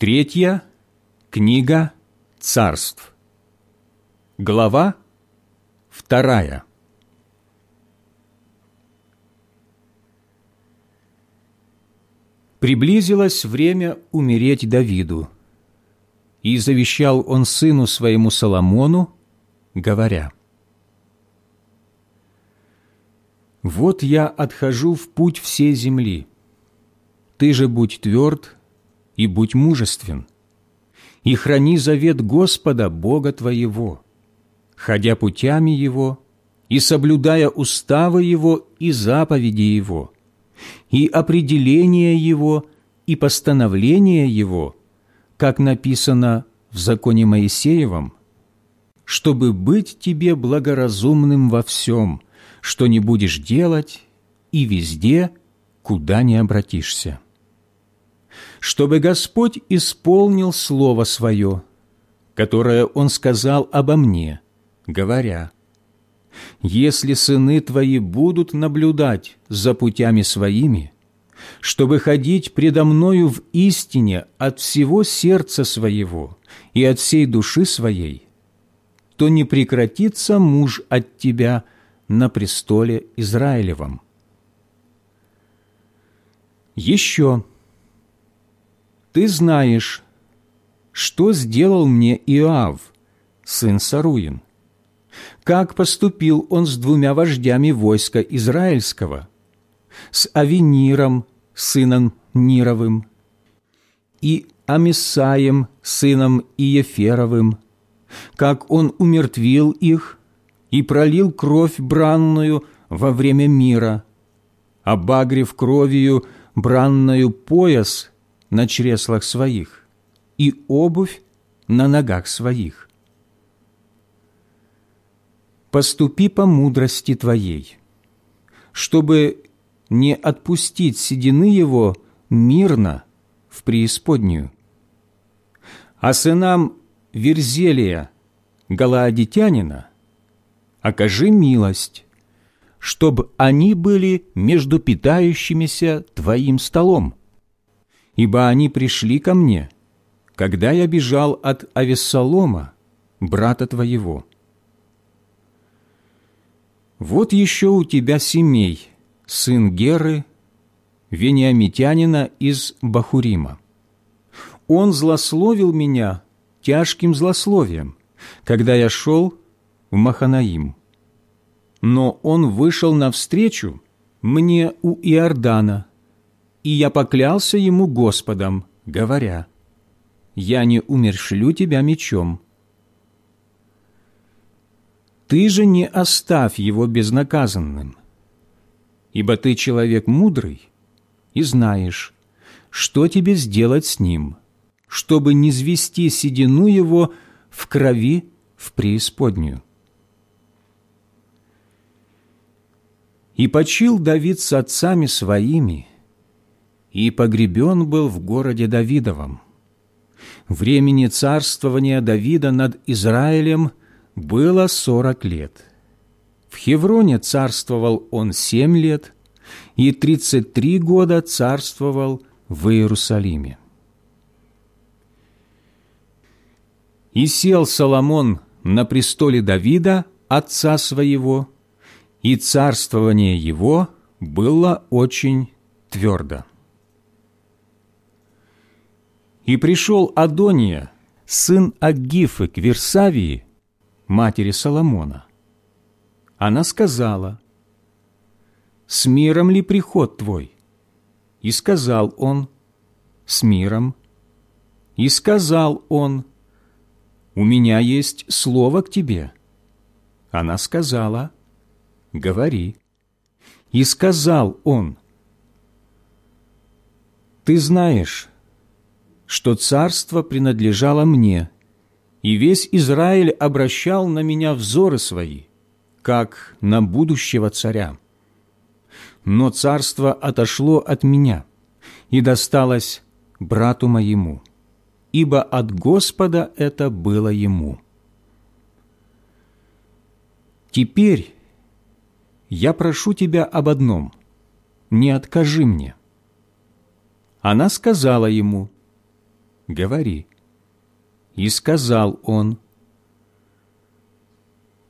Третья книга царств. Глава вторая. Приблизилось время умереть Давиду, и завещал он сыну своему Соломону, говоря, «Вот я отхожу в путь всей земли, ты же будь тверд и будь мужествен, и храни завет Господа, Бога твоего, ходя путями Его и соблюдая уставы Его и заповеди Его, и определения Его и постановления Его, как написано в законе Моисеевом, чтобы быть тебе благоразумным во всем, что не будешь делать, и везде, куда не обратишься чтобы Господь исполнил Слово Свое, которое Он сказал обо мне, говоря, «Если сыны твои будут наблюдать за путями своими, чтобы ходить предо Мною в истине от всего сердца своего и от всей души своей, то не прекратится муж от тебя на престоле Израилевом». Еще ты знаешь, что сделал мне Иоав, сын Саруин, как поступил он с двумя вождями войска израильского, с Авиниром, сыном Нировым, и Амисаем, сыном Иеферовым, как он умертвил их и пролил кровь бранную во время мира, обагрив кровью бранную пояс на чреслах своих и обувь на ногах своих. Поступи по мудрости твоей, чтобы не отпустить седины его мирно в преисподнюю. А сынам Верзелия, Галаадитянина, окажи милость, чтобы они были между питающимися твоим столом, ибо они пришли ко мне, когда я бежал от Авессалома, брата твоего. Вот еще у тебя семей, сын Геры, вениамитянина из Бахурима. Он злословил меня тяжким злословием, когда я шел в Маханаим. Но он вышел навстречу мне у Иордана, и я поклялся ему Господом, говоря, «Я не умершлю тебя мечом». Ты же не оставь его безнаказанным, ибо ты человек мудрый и знаешь, что тебе сделать с ним, чтобы не звести седину его в крови в преисподнюю. И почил Давид с отцами своими, и погребен был в городе Давидовом. Времени царствования Давида над Израилем было сорок лет. В Хевроне царствовал он семь лет, и тридцать три года царствовал в Иерусалиме. И сел Соломон на престоле Давида, отца своего, и царствование его было очень твердо. И пришел Адония, сын Агифы, к Версавии, матери Соломона. Она сказала, «С миром ли приход твой?» И сказал он, «С миром». И сказал он, «У меня есть слово к тебе». Она сказала, «Говори». И сказал он, «Ты знаешь, что царство принадлежало мне, и весь Израиль обращал на меня взоры свои, как на будущего царя. Но царство отошло от меня и досталось брату моему, ибо от Господа это было ему. Теперь я прошу тебя об одном – не откажи мне. Она сказала ему – говори». И сказал он,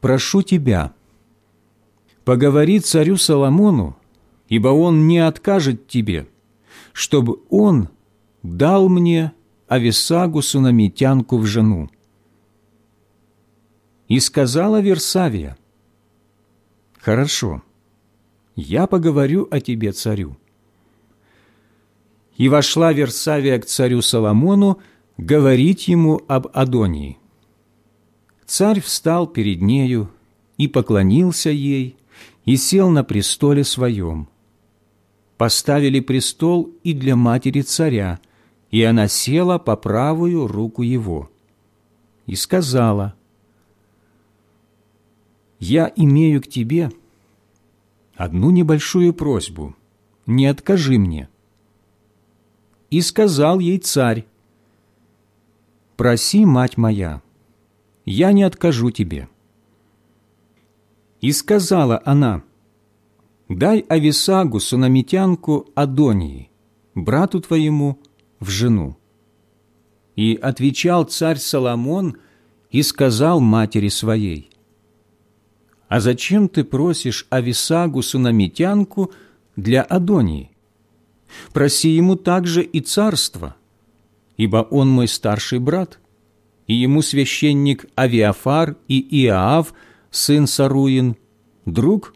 «Прошу тебя, поговори царю Соломону, ибо он не откажет тебе, чтобы он дал мне Ависагу сунамитянку в жену». И сказала Версавия, «Хорошо, я поговорю о тебе царю». И вошла Версавия к царю Соломону говорить ему об Адонии. Царь встал перед нею и поклонился ей, и сел на престоле своем. Поставили престол и для матери царя, и она села по правую руку его. И сказала, «Я имею к тебе одну небольшую просьбу, не откажи мне». И сказал ей царь, «Проси, мать моя, я не откажу тебе». И сказала она, «Дай Ависагу, сунамитянку Адонии, брату твоему, в жену». И отвечал царь Соломон и сказал матери своей, «А зачем ты просишь Ависагу, сунамитянку, для Адонии? Проси ему также и царство, ибо он мой старший брат, и ему священник Авиафар и Иоав, сын Саруин, друг.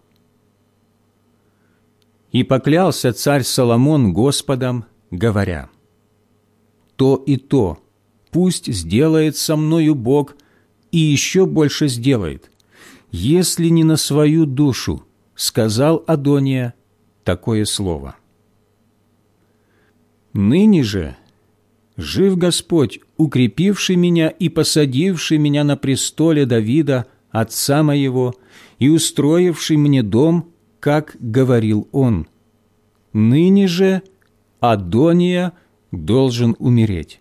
И поклялся царь Соломон Господом, говоря, «То и то пусть сделает со мною Бог, и еще больше сделает, если не на свою душу, сказал Адония такое слово». Ныне же жив Господь, укрепивший меня и посадивший меня на престоле Давида, отца моего, и устроивший мне дом, как говорил он. Ныне же Адония должен умереть.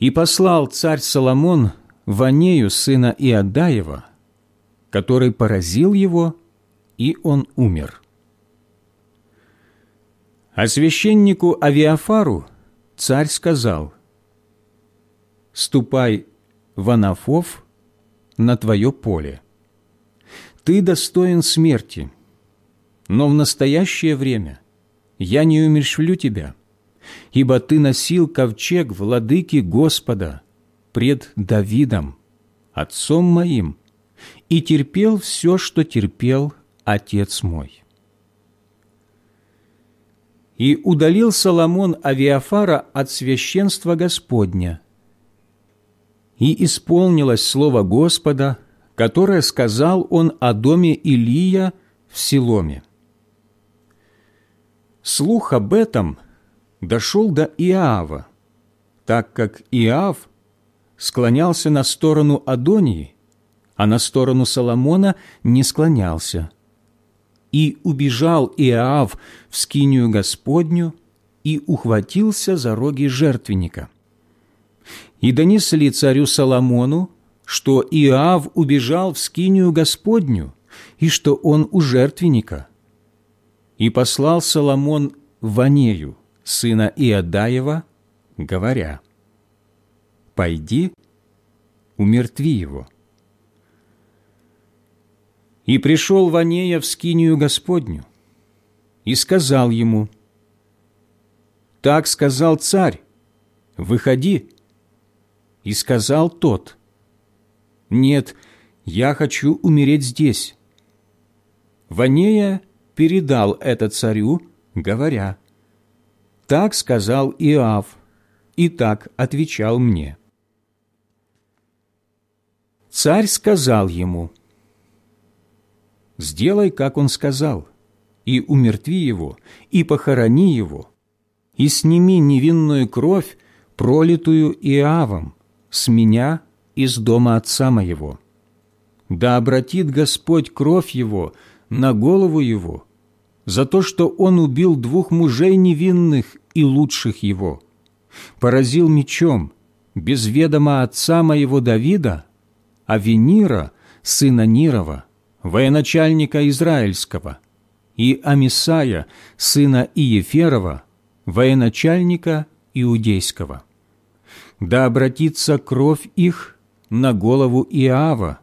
И послал царь Соломон Ванею, сына Иодаева, который поразил его, и он умер. А священнику Авиафару царь сказал, «Ступай в Анафов на твое поле. Ты достоин смерти, но в настоящее время я не умерщвлю тебя, ибо ты носил ковчег владыки Господа пред Давидом, отцом моим, и терпел все, что терпел отец мой». И удалил Соломон Авиафара от священства Господня. И исполнилось слово Господа, которое сказал он о доме Илия в Силоме. Слух об этом дошел до Иава, так как Иав склонялся на сторону Адонии, а на сторону Соломона не склонялся – и убежал Иоав в скинию Господню и ухватился за роги жертвенника. И донесли царю Соломону, что Иоав убежал в скинию Господню и что он у жертвенника. И послал Соломон Ванею, сына Иодаева, говоря, «Пойди, умертви его». И пришел Ванея в скинию Господню и сказал ему, «Так сказал царь, выходи». И сказал тот, «Нет, я хочу умереть здесь». Ванея передал это царю, говоря, «Так сказал Иав, и так отвечал мне». Царь сказал ему, сделай, как он сказал, и умертви его, и похорони его, и сними невинную кровь, пролитую Иавом, с меня из дома отца моего. Да обратит Господь кровь его на голову его за то, что он убил двух мужей невинных и лучших его, поразил мечом без ведома отца моего Давида, а Венира, сына Нирова, военачальника Израильского, и Амисая, сына Иеферова, военачальника иудейского. Да обратится кровь их на голову Иава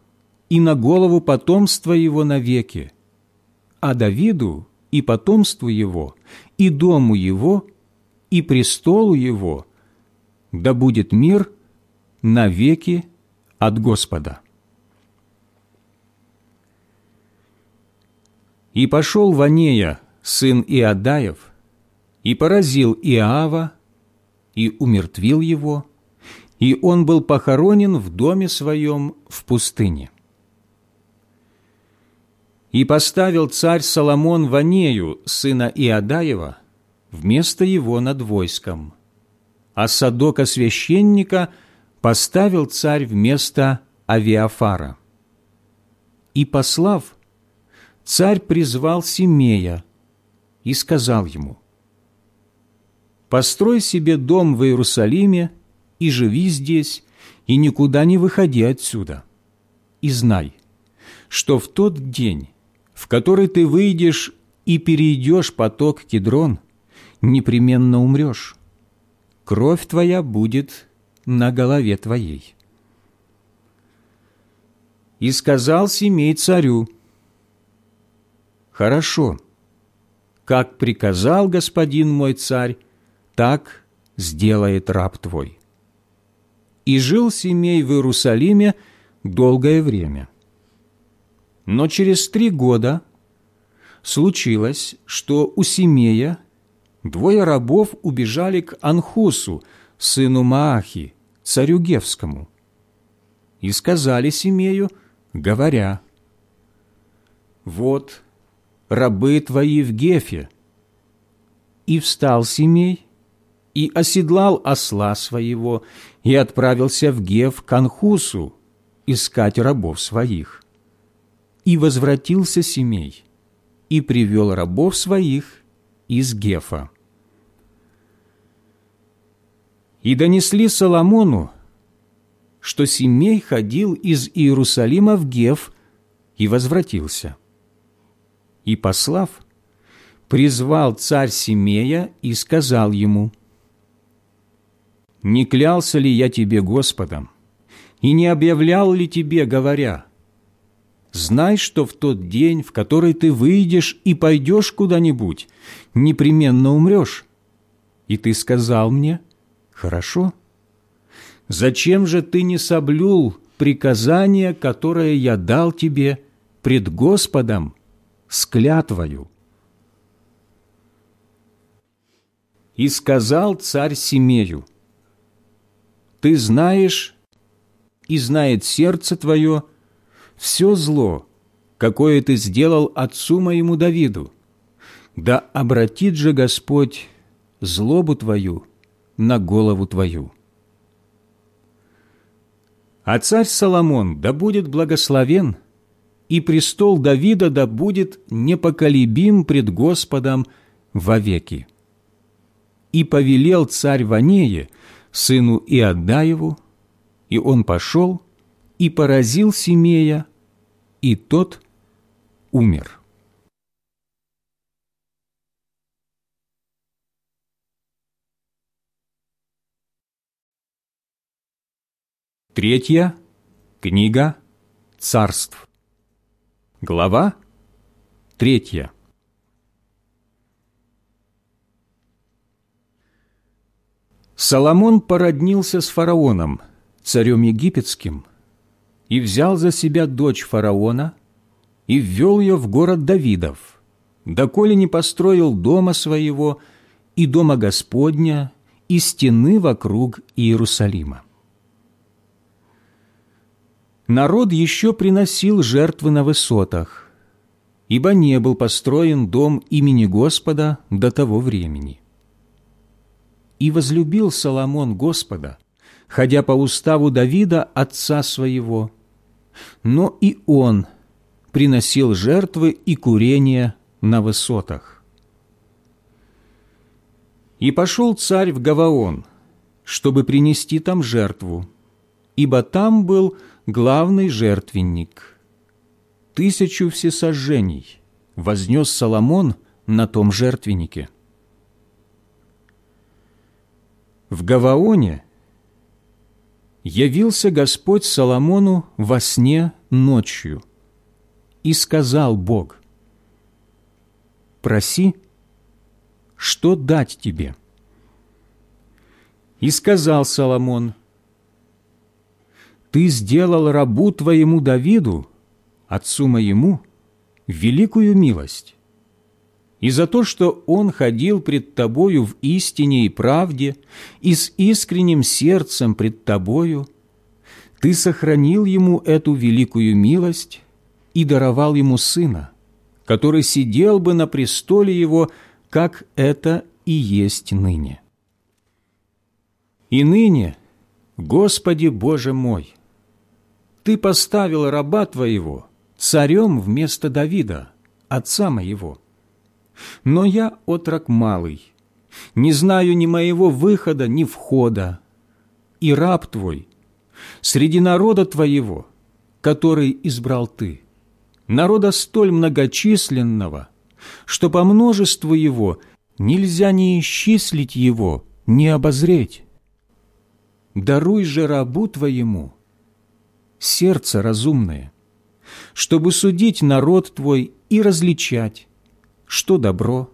и на голову потомства его навеки, а Давиду и потомству его, и дому его, и престолу его, да будет мир навеки от Господа. И пошел Ванея, сын Иадаев, и поразил Иава, и умертвил его, и он был похоронен в доме своем в пустыне. И поставил царь Соломон Ванею, сына Иадаева, вместо его над войском, а Садока священника поставил царь вместо Авиафара. И, послав, царь призвал Симея и сказал ему, «Построй себе дом в Иерусалиме и живи здесь, и никуда не выходи отсюда. И знай, что в тот день, в который ты выйдешь и перейдешь поток Кедрон, непременно умрешь. Кровь твоя будет на голове твоей». И сказал Семей царю, «Хорошо, как приказал господин мой царь, так сделает раб твой» и жил Семей в Иерусалиме долгое время. Но через три года случилось, что у Семея двое рабов убежали к Анхусу, сыну Маахи, царю Гевскому, и сказали Семею, говоря, «Вот рабы твои в Гефе». И встал Семей и оседлал осла своего, и отправился в Гев к Анхусу искать рабов своих. И возвратился Семей, и привел рабов своих из Гефа. И донесли Соломону, что Семей ходил из Иерусалима в Гев и возвратился. И, послав, призвал царь Семея и сказал ему – не клялся ли я тебе Господом, и не объявлял ли тебе, говоря, «Знай, что в тот день, в который ты выйдешь и пойдешь куда-нибудь, непременно умрешь». И ты сказал мне, «Хорошо». Зачем же ты не соблюл приказание, которое я дал тебе пред Господом с клятвою?» И сказал царь Семею, ты знаешь и знает сердце твое все зло, какое ты сделал отцу моему Давиду. Да обратит же Господь злобу твою на голову твою. А царь Соломон да будет благословен, и престол Давида да будет непоколебим пред Господом вовеки. И повелел царь Ванее, сыну Иодаеву, и он пошел и поразил Семея, и тот умер. Третья книга царств. Глава третья. Соломон породнился с фараоном, царем египетским, и взял за себя дочь фараона и ввел ее в город Давидов, доколе не построил дома своего и дома Господня, и стены вокруг Иерусалима. Народ еще приносил жертвы на высотах, ибо не был построен дом имени Господа до того времени. И возлюбил Соломон Господа, ходя по уставу Давида, отца своего. Но и он приносил жертвы и курения на высотах. И пошел царь в Гаваон, чтобы принести там жертву, ибо там был главный жертвенник. Тысячу всесожжений вознес Соломон на том жертвеннике – В Гаваоне явился Господь Соломону во сне ночью, и сказал Бог, «Проси, что дать тебе?» И сказал Соломон, «Ты сделал рабу твоему Давиду, отцу моему, великую милость, и за то, что он ходил пред тобою в истине и правде и с искренним сердцем пред тобою, ты сохранил ему эту великую милость и даровал ему сына, который сидел бы на престоле его, как это и есть ныне. И ныне, Господи Боже мой, Ты поставил раба Твоего царем вместо Давида, отца моего. Но я отрок малый, не знаю ни моего выхода, ни входа, и раб Твой среди народа Твоего, который избрал Ты, народа столь многочисленного, что по множеству его нельзя ни исчислить его, ни обозреть даруй же рабу Твоему сердце разумное, чтобы судить народ Твой и различать, что добро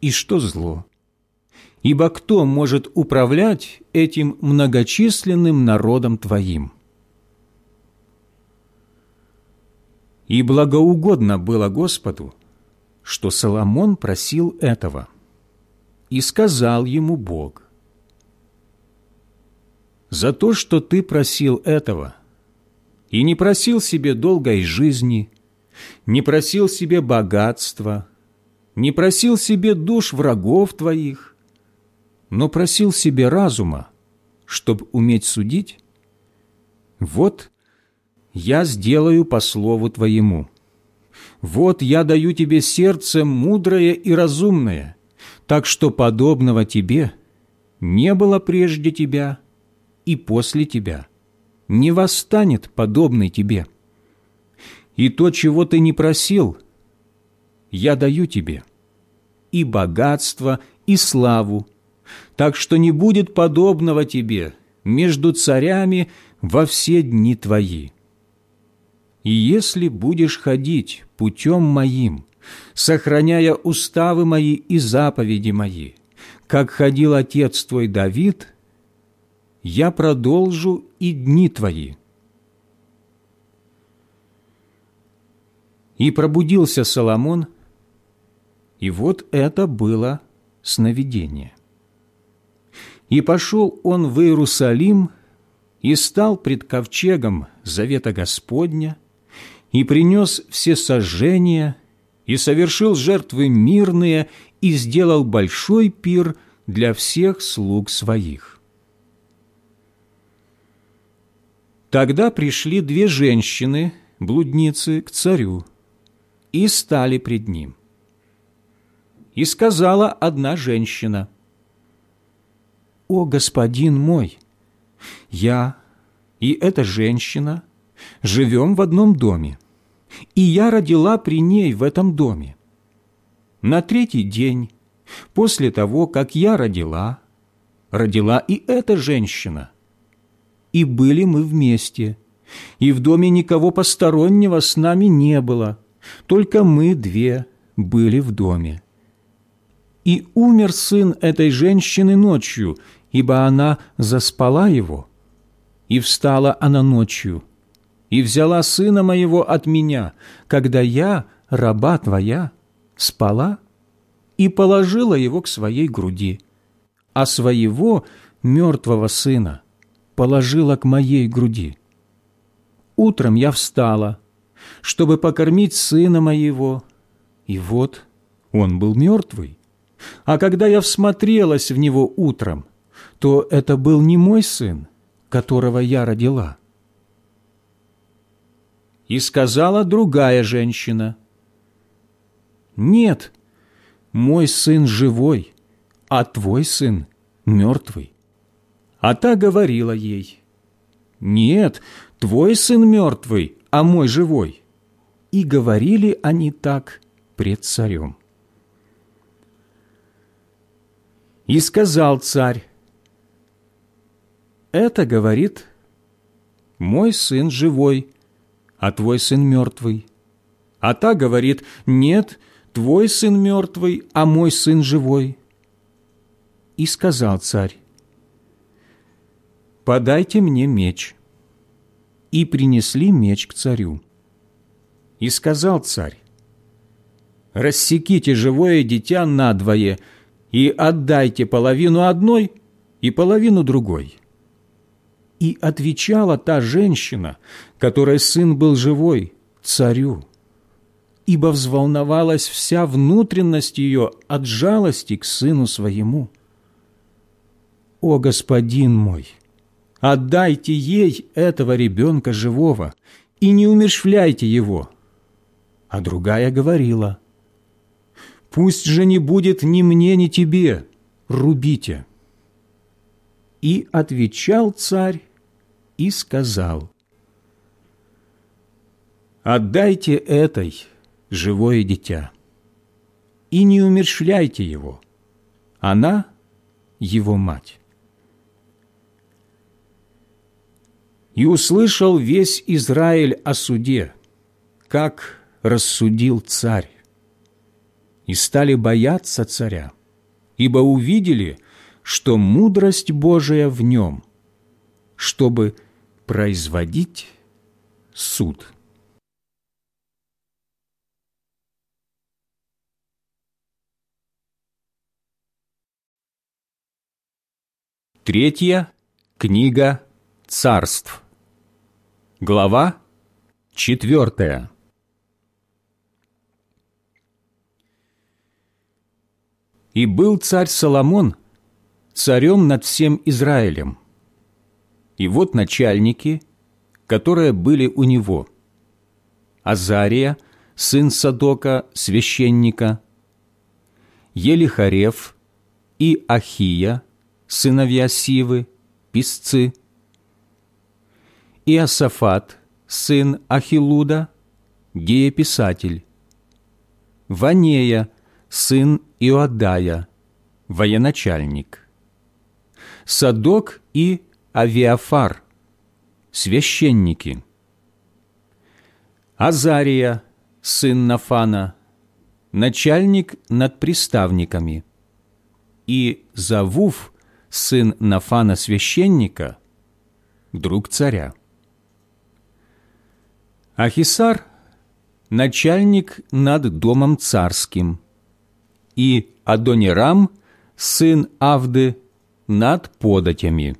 и что зло. Ибо кто может управлять этим многочисленным народом Твоим? И благоугодно было Господу, что Соломон просил этого. И сказал ему Бог, за то, что ты просил этого, и не просил себе долгой жизни, не просил себе богатства, не просил себе душ врагов твоих, но просил себе разума, чтобы уметь судить, вот я сделаю по слову твоему. Вот я даю тебе сердце мудрое и разумное, так что подобного тебе не было прежде тебя – и после тебя. Не восстанет подобный тебе. И то, чего ты не просил, я даю тебе. И богатство, и славу. Так что не будет подобного тебе между царями во все дни твои. И если будешь ходить путем моим, сохраняя уставы мои и заповеди мои, как ходил отец твой Давид, я продолжу и дни твои». И пробудился Соломон, и вот это было сновидение. И пошел он в Иерусалим, и стал пред ковчегом завета Господня, и принес все сожжения, и совершил жертвы мирные, и сделал большой пир для всех слуг своих. Тогда пришли две женщины, блудницы, к царю, и стали пред ним. И сказала одна женщина, «О, господин мой, я и эта женщина живем в одном доме, и я родила при ней в этом доме. На третий день, после того, как я родила, родила и эта женщина, и были мы вместе. И в доме никого постороннего с нами не было, только мы две были в доме. И умер сын этой женщины ночью, ибо она заспала его. И встала она ночью, и взяла сына моего от меня, когда я, раба твоя, спала, и положила его к своей груди, а своего мертвого сына положила к моей груди. Утром я встала, чтобы покормить сына моего, и вот он был мертвый. А когда я всмотрелась в него утром, то это был не мой сын, которого я родила. И сказала другая женщина, «Нет, мой сын живой, а твой сын мертвый». А та говорила ей, «Нет, твой сын мертвый, а мой живой». И говорили они так пред царем. И сказал царь, это говорит, мой сын живой, а твой сын мертвый. А та говорит, нет, твой сын мертвый, а мой сын живой. И сказал царь, подайте мне меч. И принесли меч к царю. И сказал царь, рассеките живое дитя надвое и отдайте половину одной и половину другой. И отвечала та женщина, которой сын был живой, царю, ибо взволновалась вся внутренность ее от жалости к сыну своему. «О, господин мой, отдайте ей этого ребенка живого и не умершвляйте его». А другая говорила, «Пусть же не будет ни мне, ни тебе, рубите». И отвечал царь и сказал, «Отдайте этой живое дитя и не умершвляйте его, она его мать». И услышал весь Израиль о суде, как рассудил царь, и стали бояться царя, ибо увидели, что мудрость Божия в нем, чтобы производить суд. Третья книга царств. Глава четвертая. И был царь Соломон царем над всем Израилем, и вот начальники, которые были у него. Азария, сын Садока, священника, Елихарев и Ахия, сыновья Сивы, писцы, Иосафат, сын Ахилуда, гееписатель, Ванея, сын Иоадая, военачальник, Садок и Авиафар, священники. Азария, сын Нафана, начальник над приставниками. И Завув, сын Нафана священника, друг царя. Ахисар – начальник над домом царским, и Адонирам, сын Авды, над податями.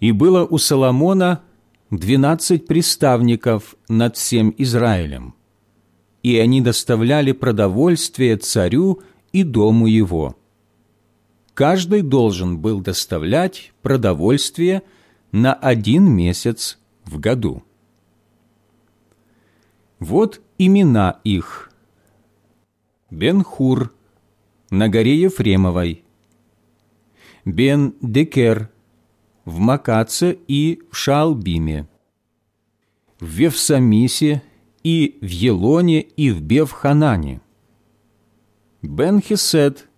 И было у Соломона двенадцать приставников над всем Израилем, и они доставляли продовольствие царю и дому его. Каждый должен был доставлять продовольствие на один месяц в году. Вот имена их. Бен-Хур на горе Ефремовой, Бен-Декер в Макаце и в Шаалбиме, в Вевсамисе и в Елоне и в Бевханане, Бен-Хесед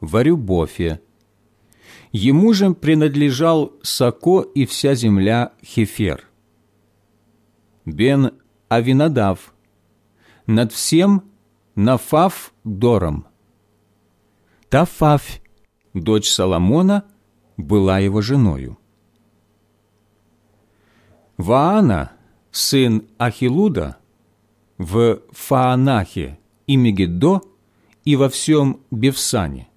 в Арюбофе, Ему же принадлежал Сако и вся земля Хефер. Бен Авинадав, над всем Нафав Дором. Тафафь, дочь Соломона, была его женою. Ваана, сын Ахилуда, в Фаанахе и Мегиддо и во всем Бевсане,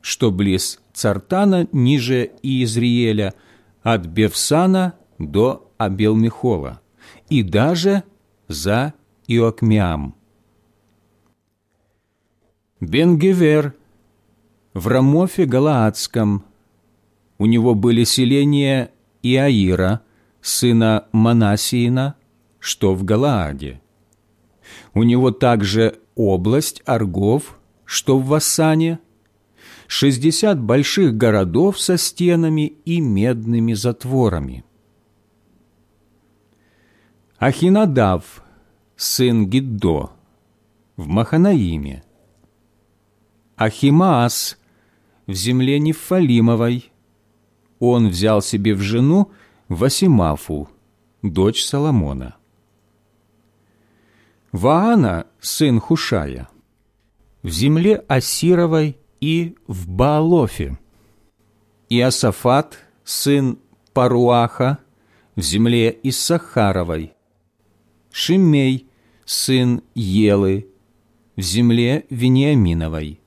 что близ Цартана ниже Иезриеля, от Бевсана до Абелмихола, и даже за Иокмиам. Бенгевер в Рамофе Галаадском. У него были селения Иаира, сына Манасиина, что в Галааде. У него также область Аргов, что в Вассане, шестьдесят больших городов со стенами и медными затворами. Ахинадав, сын Гиддо, в Маханаиме. Ахимаас в земле Нефалимовой, он взял себе в жену Васимафу, дочь Соломона. Ваана, сын Хушая, в земле Асировой и в Баалофе, и Асафат, сын Паруаха, в земле Иссахаровой, Шимей, сын Елы, в земле Вениаминовой,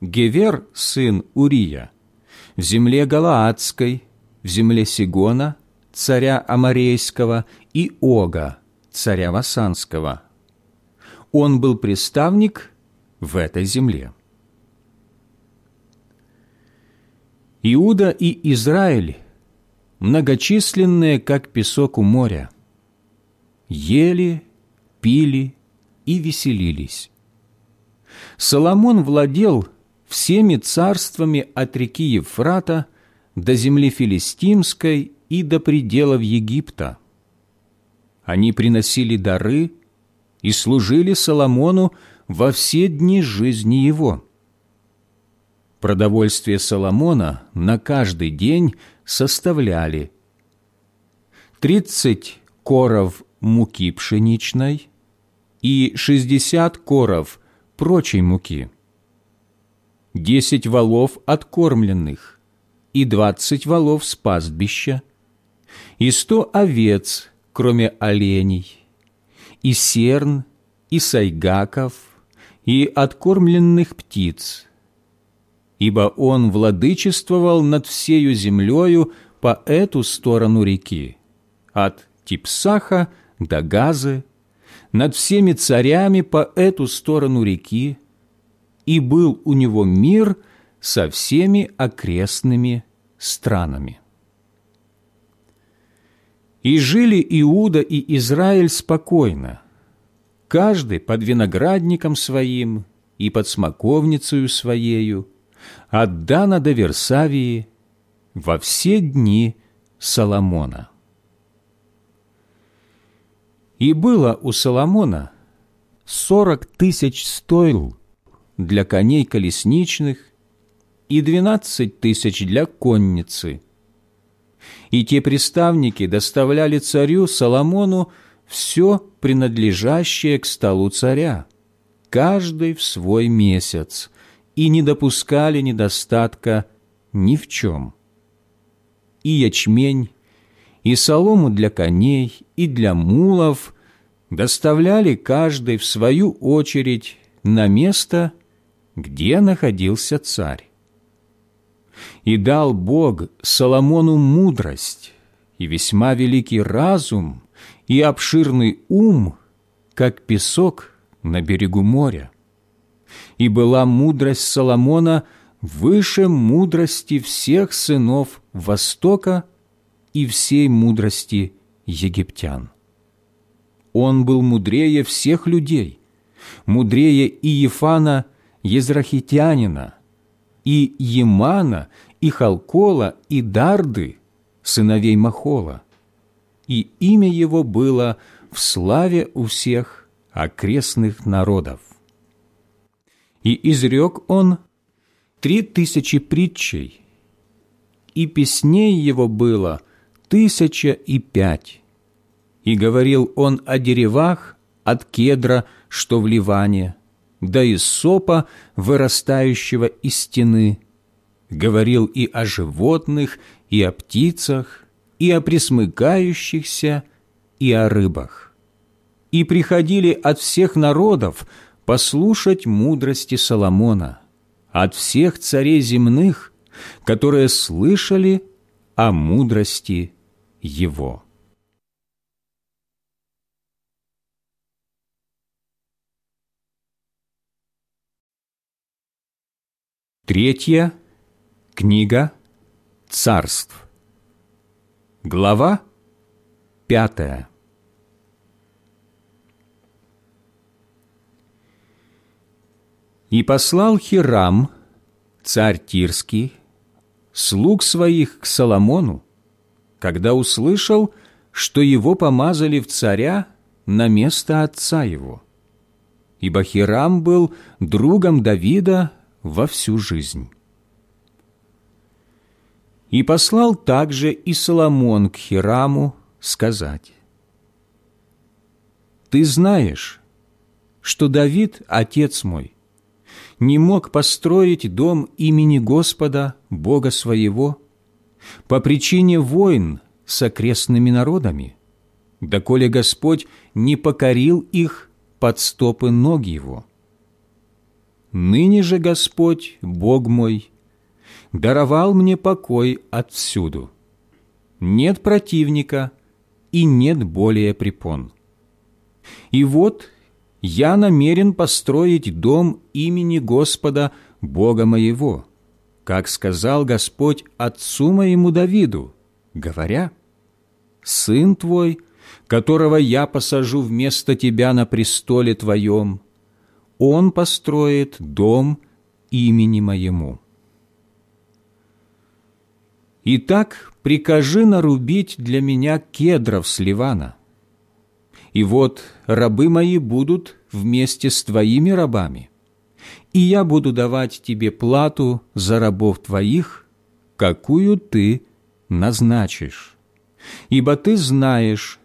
Гевер, сын Урия, в земле Галаадской, в земле Сигона, царя Амарейского, и Ога, царя Васанского. Он был представник в этой земле. Иуда и Израиль, многочисленные, как песок у моря, ели, пили и веселились. Соломон владел всеми царствами от реки Евфрата до земли филистимской и до пределов Египта – они приносили дары и служили Соломону во все дни жизни его. Продовольствие Соломона на каждый день составляли 30 коров муки пшеничной и 60 коров прочей муки, 10 валов откормленных и 20 валов с пастбища, и 100 овец кроме оленей, и серн, и сайгаков, и откормленных птиц, ибо он владычествовал над всею землею по эту сторону реки, от Типсаха до Газы, над всеми царями по эту сторону реки, и был у него мир со всеми окрестными странами. И жили Иуда и Израиль спокойно, каждый под виноградником своим и под смоковницею своею, от Дана до Версавии, во все дни Соломона. И было у Соломона сорок тысяч стойл для коней колесничных и двенадцать тысяч для конницы – и те приставники доставляли царю Соломону все принадлежащее к столу царя, каждый в свой месяц, и не допускали недостатка ни в чем. И ячмень, и солому для коней, и для мулов доставляли каждый в свою очередь на место, где находился царь. И дал Бог Соломону мудрость и весьма великий разум и обширный ум, как песок на берегу моря. И была мудрость Соломона выше мудрости всех сынов Востока и всей мудрости египтян. Он был мудрее всех людей, мудрее и Ефана, Езрахитянина, и Емана, и Халкола, и Дарды, сыновей Махола. И имя его было в славе у всех окрестных народов. И изрек он три тысячи притчей, и песней его было тысяча и пять. И говорил он о деревах от кедра, что в Ливане, да и сопа, вырастающего из стены, говорил и о животных, и о птицах, и о присмыкающихся, и о рыбах. И приходили от всех народов послушать мудрости Соломона, от всех царей земных, которые слышали о мудрости его. Третья книга царств. Глава пятая. И послал Хирам, царь Тирский, слуг своих к Соломону, когда услышал, что его помазали в царя на место отца его. Ибо Хирам был другом Давида во всю жизнь. И послал также и Соломон к Хираму сказать, «Ты знаешь, что Давид, отец мой, не мог построить дом имени Господа, Бога своего, по причине войн с окрестными народами, доколе Господь не покорил их под стопы ног Его. Ныне же Господь, Бог мой, даровал мне покой отсюду. Нет противника и нет более препон. И вот я намерен построить дом имени Господа, Бога моего, как сказал Господь отцу моему Давиду, говоря, «Сын твой, которого я посажу вместо тебя на престоле твоем, он построит дом имени моему». Итак, прикажи нарубить для меня кедров с Ливана. И вот рабы мои будут вместе с твоими рабами, и я буду давать тебе плату за рабов твоих, какую ты назначишь. Ибо ты знаешь,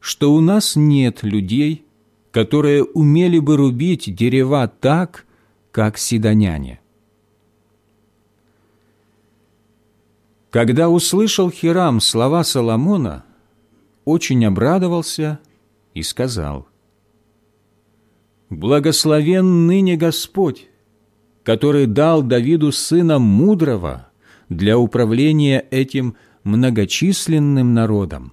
что у нас нет людей, которые умели бы рубить дерева так, как сидоняне. Когда услышал Хирам слова Соломона, очень обрадовался и сказал, «Благословен ныне Господь, который дал Давиду сына мудрого для управления этим многочисленным народом».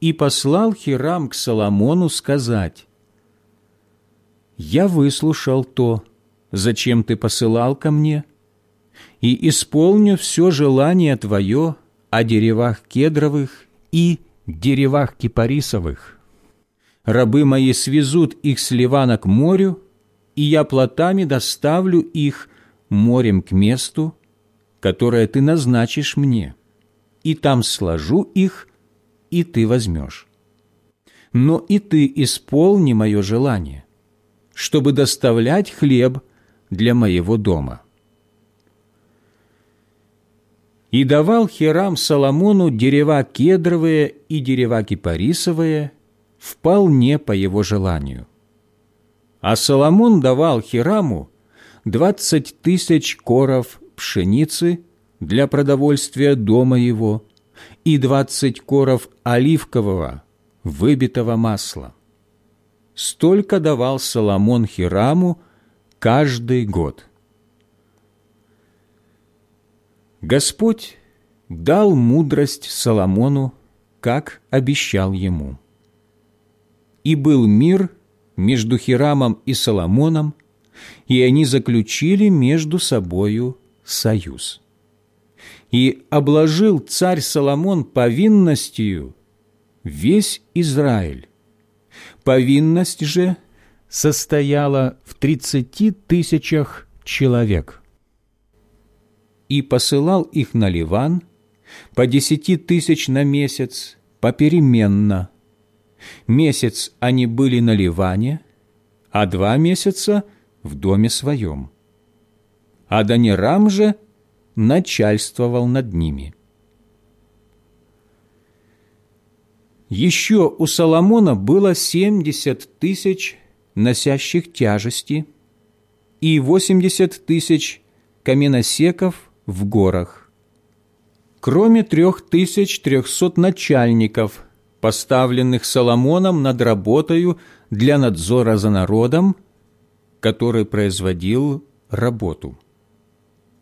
И послал Хирам к Соломону сказать, «Я выслушал то, зачем ты посылал ко мне, и исполню все желание Твое о деревах кедровых и деревах кипарисовых. Рабы мои свезут их с Ливана к морю, и я плотами доставлю их морем к месту, которое ты назначишь мне, и там сложу их, и ты возьмешь. Но и ты исполни мое желание, чтобы доставлять хлеб для моего дома». И давал Хирам Соломону дерева кедровые и дерева кипарисовые вполне по его желанию. А Соломон давал Хираму двадцать тысяч коров пшеницы для продовольствия дома его и двадцать коров оливкового, выбитого масла. Столько давал Соломон Хираму каждый год – Господь дал мудрость Соломону, как обещал ему. И был мир между Хирамом и Соломоном, и они заключили между собою союз. И обложил царь Соломон повинностью весь Израиль. Повинность же состояла в тридцати тысячах человек – и посылал их на Ливан по десяти тысяч на месяц попеременно. Месяц они были на Ливане, а два месяца в доме своем. А Данирам же начальствовал над ними. Еще у Соломона было семьдесят тысяч носящих тяжести и восемьдесят тысяч каменосеков в горах. Кроме трех тысяч трехсот начальников, поставленных Соломоном над работою для надзора за народом, который производил работу.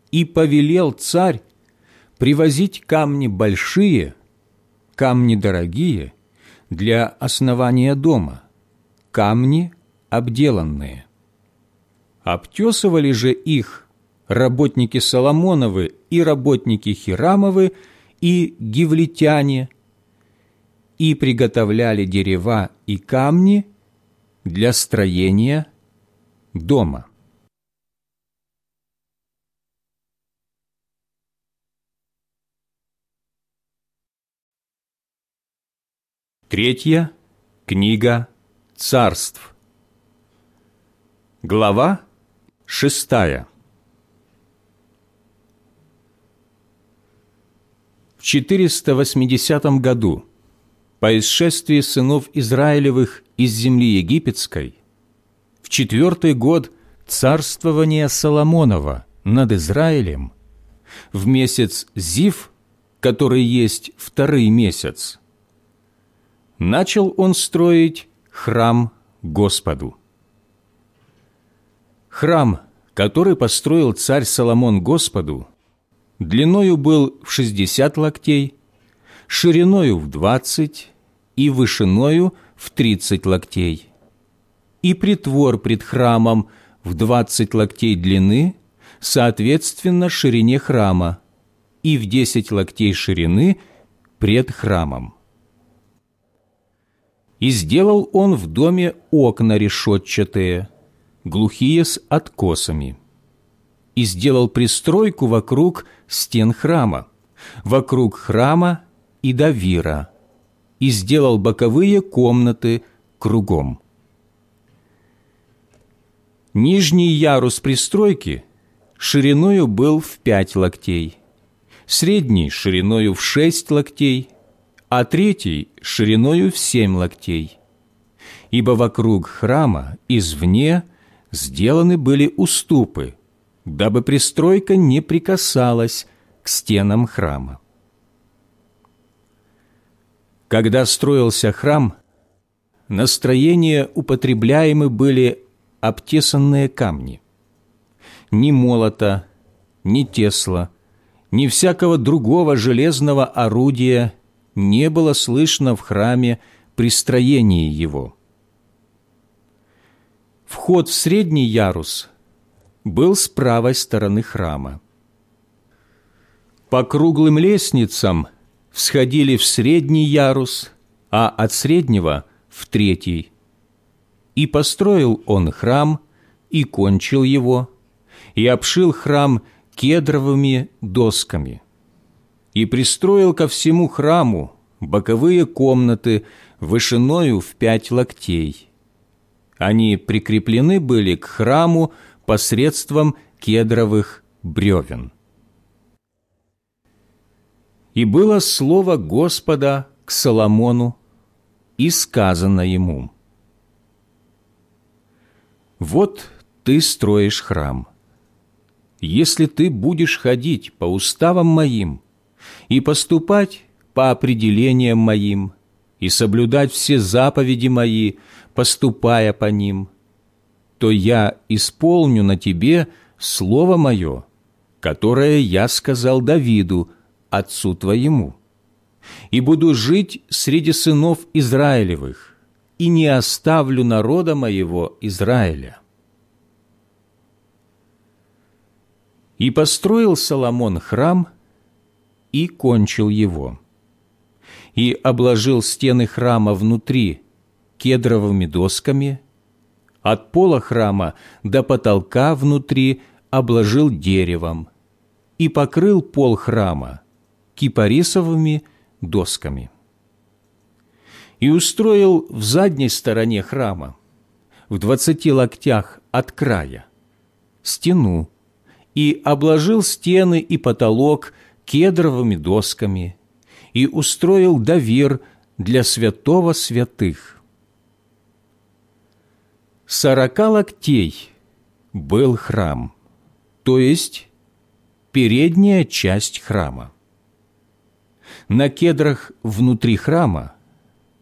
И повелел царь привозить камни большие, камни дорогие для основания дома, камни обделанные. Обтесывали же их работники Соломоновы и работники Хирамовы и гивлитяне, и приготовляли дерева и камни для строения дома. Третья книга царств. Глава шестая. В 480 году, по исшествии сынов Израилевых из земли египетской, в четвертый год царствования Соломонова над Израилем, в месяц Зив, который есть второй месяц, начал он строить храм Господу. Храм, который построил царь Соломон Господу, длиною был в шестьдесят локтей, шириною в двадцать и вышиною в тридцать локтей. И притвор пред храмом в двадцать локтей длины, соответственно ширине храма, и в десять локтей ширины пред храмом. И сделал он в доме окна решетчатые, глухие с откосами. И сделал пристройку вокруг стен храма, вокруг храма и Давира, и сделал боковые комнаты кругом. Нижний ярус пристройки шириною был в пять локтей, средний шириною в шесть локтей – а третий шириною в семь локтей. Ибо вокруг храма извне сделаны были уступы, дабы пристройка не прикасалась к стенам храма. Когда строился храм, на строение употребляемы были обтесанные камни. Ни молота, ни тесла, ни всякого другого железного орудия не было слышно в храме при строении его. Вход в средний ярус был с правой стороны храма. По круглым лестницам всходили в средний ярус, а от среднего – в третий. И построил он храм, и кончил его, и обшил храм кедровыми досками – и пристроил ко всему храму боковые комнаты вышиною в пять локтей. Они прикреплены были к храму посредством кедровых бревен. И было слово Господа к Соломону, и сказано ему, «Вот ты строишь храм. Если ты будешь ходить по уставам моим и поступать по определениям моим, и соблюдать все заповеди мои, поступая по ним, то я исполню на тебе слово мое, которое я сказал Давиду, отцу твоему, и буду жить среди сынов Израилевых, и не оставлю народа моего Израиля. И построил Соломон храм – и кончил его. И обложил стены храма внутри кедровыми досками, от пола храма до потолка внутри обложил деревом и покрыл пол храма кипарисовыми досками. И устроил в задней стороне храма, в двадцати локтях от края, стену, и обложил стены и потолок кедровыми досками и устроил давир для святого святых. Сорока локтей был храм, то есть передняя часть храма. На кедрах внутри храма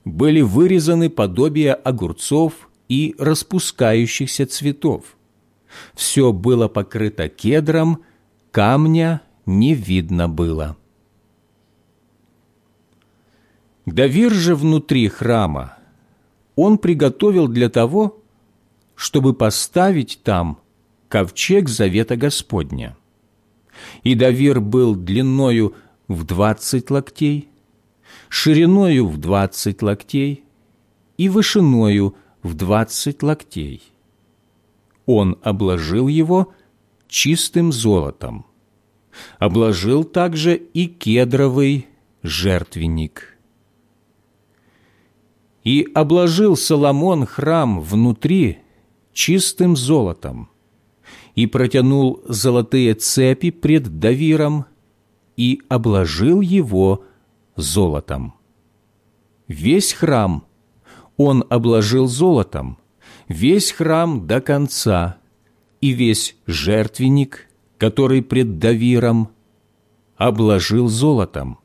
были вырезаны подобия огурцов и распускающихся цветов. Все было покрыто кедром, камня не видно было. Давир же внутри храма он приготовил для того, чтобы поставить там ковчег завета Господня. И Давир был длиною в двадцать локтей, шириною в двадцать локтей и вышиною в двадцать локтей. Он обложил его чистым золотом обложил также и кедровый жертвенник. И обложил Соломон храм внутри чистым золотом, и протянул золотые цепи пред Давиром, и обложил его золотом. Весь храм он обложил золотом, весь храм до конца, и весь жертвенник, который пред Давиром, обложил золотом.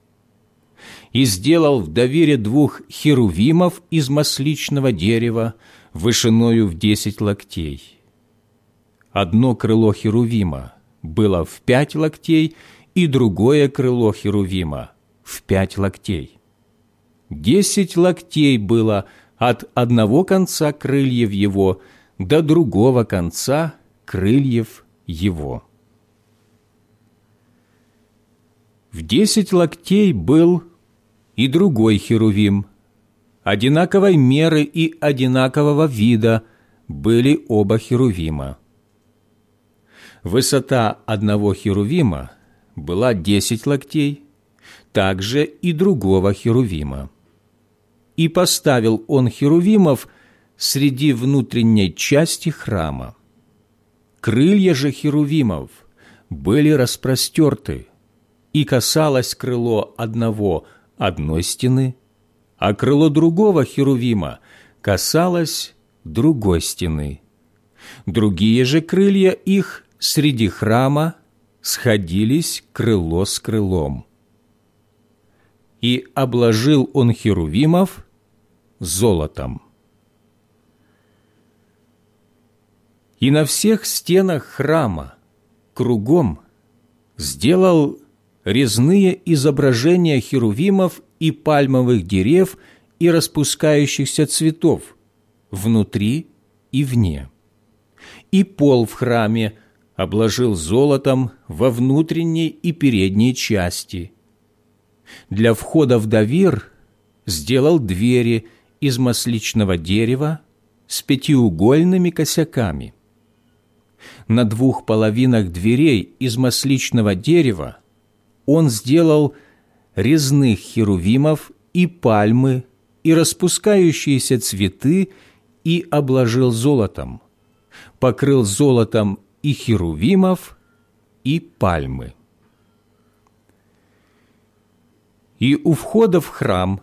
И сделал в Давире двух херувимов из масличного дерева, вышиною в десять локтей. Одно крыло херувима было в пять локтей, и другое крыло херувима в пять локтей. Десять локтей было от одного конца крыльев его до другого конца крыльев его. В десять локтей был и другой херувим. Одинаковой меры и одинакового вида были оба херувима. Высота одного херувима была десять локтей, также и другого херувима. И поставил он херувимов среди внутренней части храма. Крылья же херувимов были распростерты, и касалось крыло одного одной стены, а крыло другого херувима касалось другой стены. Другие же крылья их среди храма сходились крыло с крылом. И обложил он херувимов золотом. И на всех стенах храма кругом сделал резные изображения херувимов и пальмовых дерев и распускающихся цветов внутри и вне. И пол в храме обложил золотом во внутренней и передней части. Для входа в Давир сделал двери из масличного дерева с пятиугольными косяками. На двух половинах дверей из масличного дерева он сделал резных херувимов и пальмы, и распускающиеся цветы, и обложил золотом, покрыл золотом и херувимов, и пальмы. И у входа в храм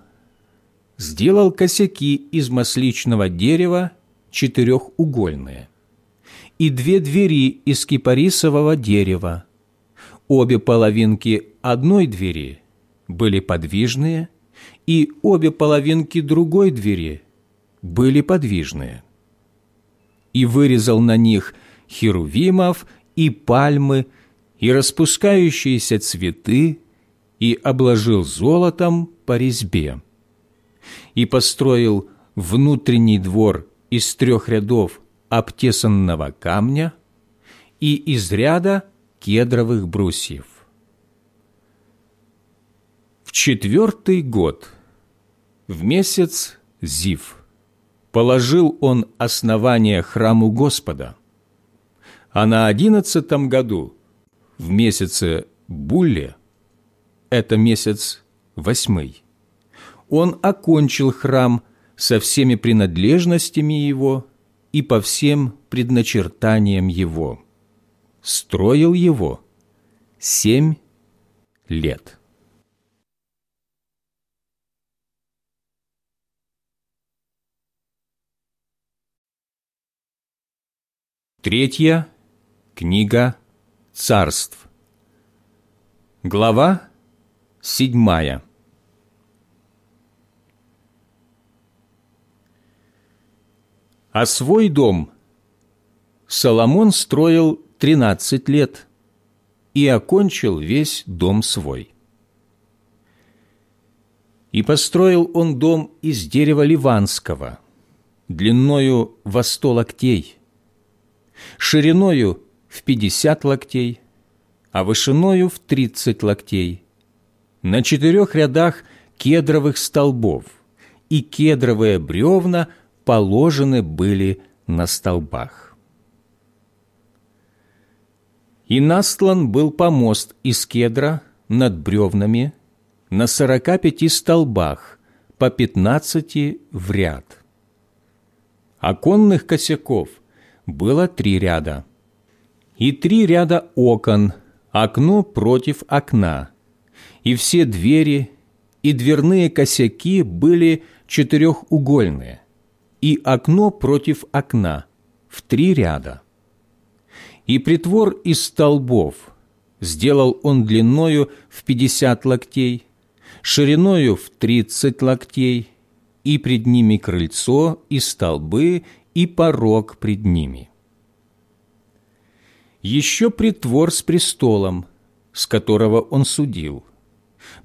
сделал косяки из масличного дерева четырехугольные, и две двери из кипарисового дерева. Обе половинки одной двери были подвижные, и обе половинки другой двери были подвижные. И вырезал на них – херувимов и пальмы, и распускающиеся цветы, и обложил золотом по резьбе. И построил внутренний двор из трех рядов обтесанного камня и из ряда кедровых брусьев. В четвертый год, в месяц Зив, положил он основание храму Господа – а на одиннадцатом году, в месяце Булле, это месяц восьмый, он окончил храм со всеми принадлежностями его и по всем предначертаниям его. Строил его семь лет. Третья Книга царств. Глава седьмая. А свой дом Соломон строил тринадцать лет и окончил весь дом свой. И построил он дом из дерева ливанского, длиною во сто локтей, шириною в пятьдесят локтей, а вышиною в тридцать локтей, на четырех рядах кедровых столбов, и кедровые бревна положены были на столбах. И настлан был помост из кедра над бревнами на сорока пяти столбах, по пятнадцати в ряд. Оконных косяков было три ряда – и три ряда окон, окно против окна, и все двери и дверные косяки были четырехугольные, и окно против окна в три ряда. И притвор из столбов сделал он длиною в пятьдесят локтей, шириною в тридцать локтей, и пред ними крыльцо, и столбы, и порог пред ними. Еще притвор с престолом, с которого он судил.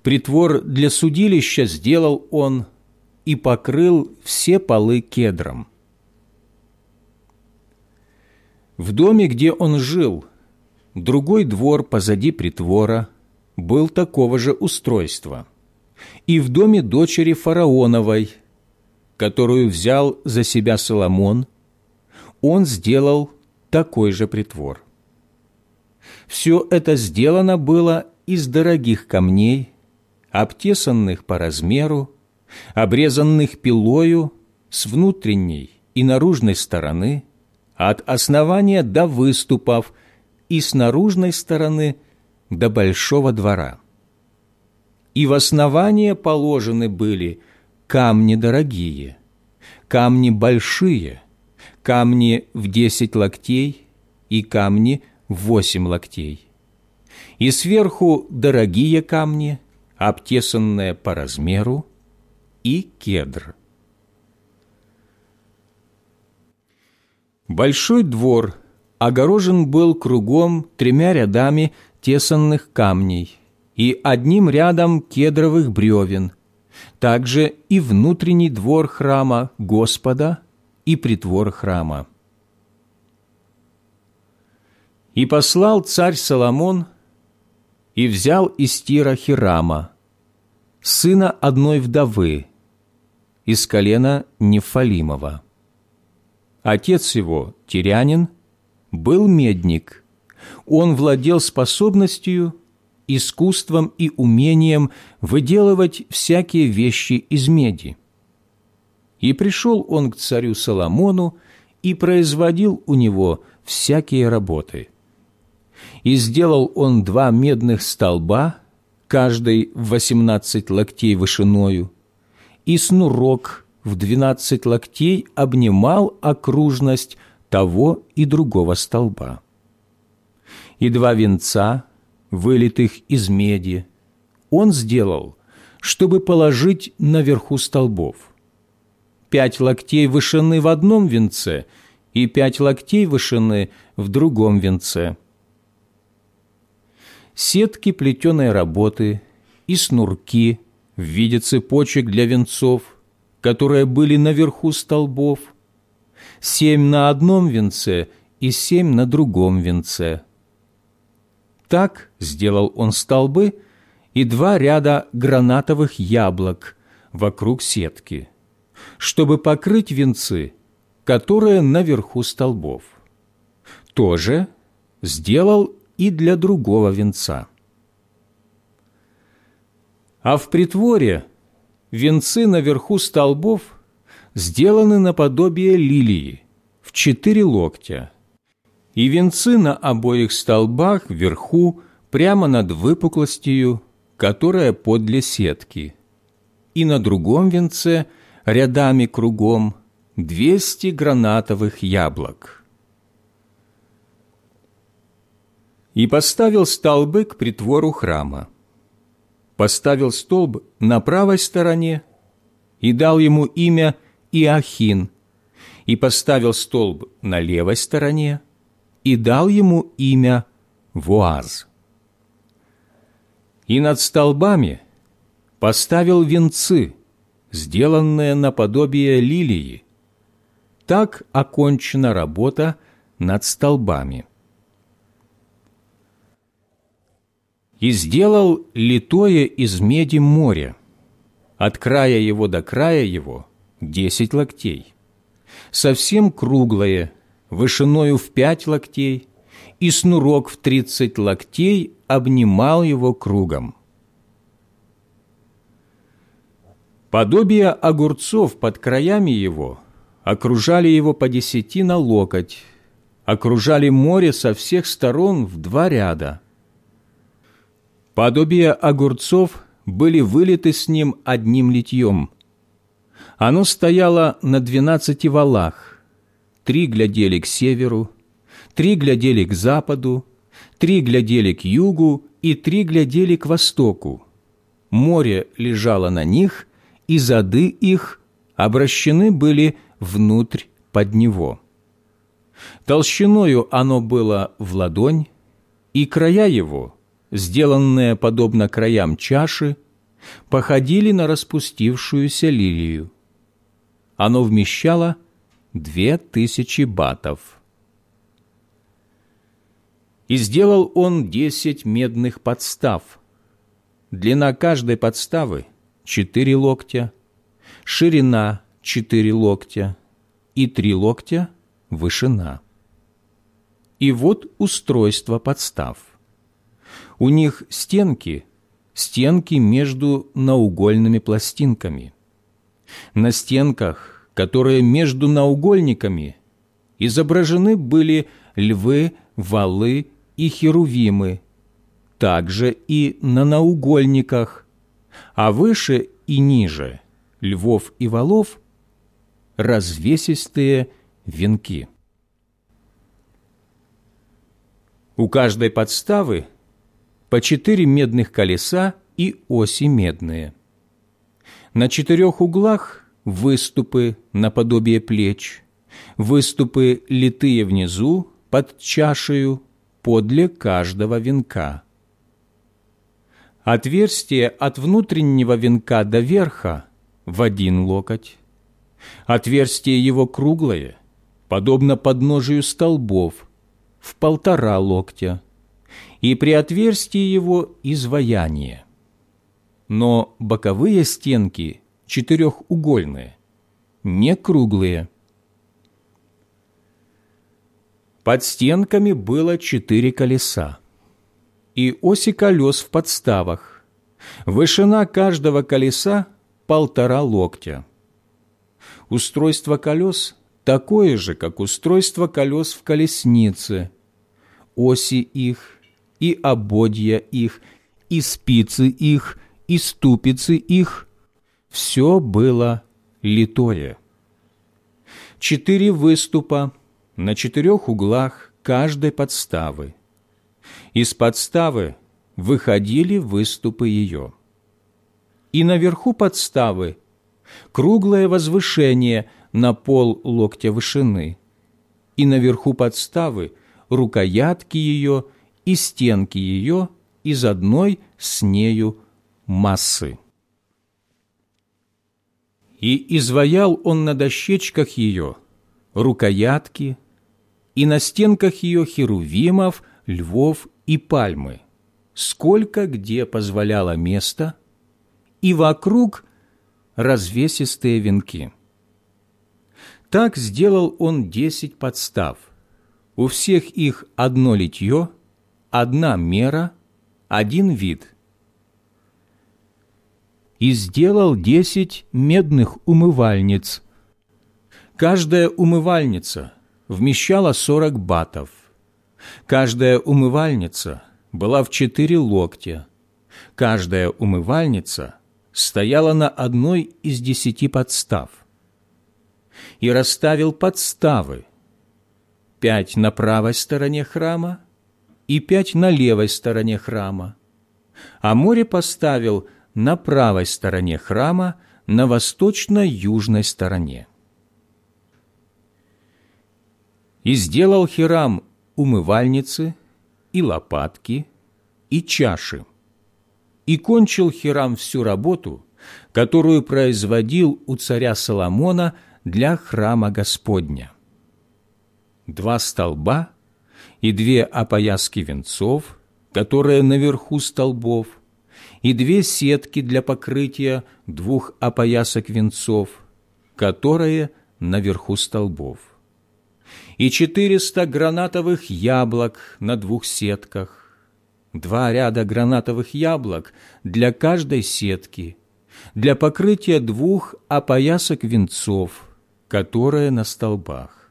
Притвор для судилища сделал он и покрыл все полы кедром. В доме, где он жил, другой двор позади притвора был такого же устройства. И в доме дочери фараоновой – которую взял за себя Соломон, он сделал такой же притвор. Все это сделано было из дорогих камней, обтесанных по размеру, обрезанных пилою с внутренней и наружной стороны, от основания до выступов и с наружной стороны до большого двора. И в основание положены были – камни дорогие, камни большие, камни в десять локтей и камни восемь локтей. И сверху дорогие камни, обтесанные по размеру, и кедр. Большой двор огорожен был кругом тремя рядами тесанных камней и одним рядом кедровых бревен, также и внутренний двор храма Господа и притвор храма. И послал царь Соломон и взял из Тира Хирама, сына одной вдовы, из колена Нефалимова. Отец его, Тирянин, был медник. Он владел способностью искусством и умением выделывать всякие вещи из меди. И пришел он к царю Соломону и производил у него всякие работы. И сделал он два медных столба, каждый в восемнадцать локтей вышиною, и снурок в двенадцать локтей обнимал окружность того и другого столба. И два венца – вылитых из меди, он сделал, чтобы положить наверху столбов. Пять локтей вышины в одном венце и пять локтей вышины в другом венце. Сетки плетеной работы и снурки в виде цепочек для венцов, которые были наверху столбов, семь на одном венце и семь на другом венце – так сделал он столбы и два ряда гранатовых яблок вокруг сетки, чтобы покрыть венцы, которые наверху столбов. Тоже сделал и для другого венца. А в притворе венцы наверху столбов сделаны наподобие лилии в четыре локтя – и венцы на обоих столбах вверху, прямо над выпуклостью, которая подле сетки, и на другом венце рядами кругом двести гранатовых яблок. И поставил столбы к притвору храма. Поставил столб на правой стороне и дал ему имя Иохин, и поставил столб на левой стороне и дал ему имя Вуаз. И над столбами поставил венцы, сделанные наподобие лилии. Так окончена работа над столбами. И сделал литое из меди море, от края его до края его десять локтей, совсем круглое, вышиною в пять локтей, и снурок в тридцать локтей обнимал его кругом. Подобие огурцов под краями его окружали его по десяти на локоть, окружали море со всех сторон в два ряда. Подобие огурцов были вылиты с ним одним литьем. Оно стояло на двенадцати валах. Три глядели к северу, три глядели к западу, три глядели к югу и три глядели к востоку. Море лежало на них, и зады их обращены были внутрь под него. Толщиною оно было в ладонь, и края его, сделанные подобно краям чаши, походили на распустившуюся лилию. Оно вмещало две тысячи батов. И сделал он десять медных подстав. Длина каждой подставы — четыре локтя, ширина — четыре локтя и три локтя — вышина. И вот устройство подстав. У них стенки, стенки между наугольными пластинками. На стенках, которые между наугольниками, изображены были львы, валы и херувимы, также и на наугольниках, а выше и ниже львов и валов развесистые венки. У каждой подставы по четыре медных колеса и оси медные. На четырех углах выступы наподобие плеч, выступы литые внизу под чашею подле каждого венка. Отверстие от внутреннего венка до верха в один локоть. Отверстие его круглое, подобно подножию столбов, в полтора локтя, и при отверстии его изваяние. Но боковые стенки четырехугольные, не круглые. Под стенками было четыре колеса и оси колес в подставах. Вышина каждого колеса – полтора локтя. Устройство колес такое же, как устройство колес в колеснице. Оси их, и ободья их, и спицы их, и ступицы их – все было литое. Четыре выступа на четырех углах каждой подставы – из подставы выходили выступы ее. И наверху подставы круглое возвышение на пол локтя вышины, и наверху подставы рукоятки ее и стенки ее из одной с нею массы. И изваял он на дощечках ее рукоятки, и на стенках ее херувимов, львов и пальмы, сколько где позволяло место, и вокруг развесистые венки. Так сделал он десять подстав. У всех их одно литье, одна мера, один вид. И сделал десять медных умывальниц. Каждая умывальница вмещала сорок батов – Каждая умывальница была в четыре локтя. Каждая умывальница стояла на одной из десяти подстав. И расставил подставы, пять на правой стороне храма и пять на левой стороне храма, а море поставил на правой стороне храма на восточно-южной стороне. И сделал Хирам умывальницы и лопатки и чаши. И кончил Хирам всю работу, которую производил у царя Соломона для храма Господня. Два столба и две опояски венцов, которые наверху столбов, и две сетки для покрытия двух опоясок венцов, которые наверху столбов и четыреста гранатовых яблок на двух сетках, два ряда гранатовых яблок для каждой сетки, для покрытия двух опоясок венцов, которые на столбах,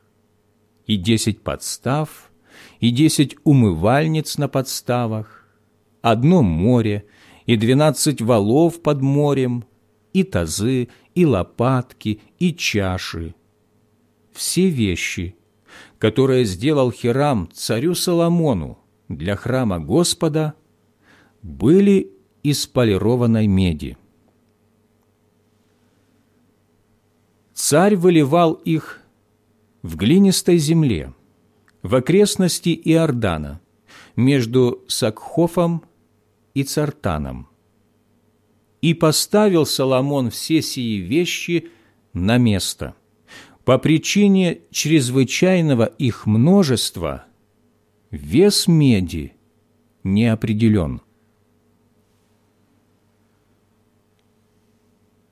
и десять подстав, и десять умывальниц на подставах, одно море, и двенадцать валов под морем, и тазы, и лопатки, и чаши. Все вещи, которые сделал Хирам царю Соломону для храма Господа, были из полированной меди. Царь выливал их в глинистой земле, в окрестности Иордана, между Сакхофом и Цартаном. И поставил Соломон все сии вещи на место. По причине чрезвычайного их множества вес меди не определен.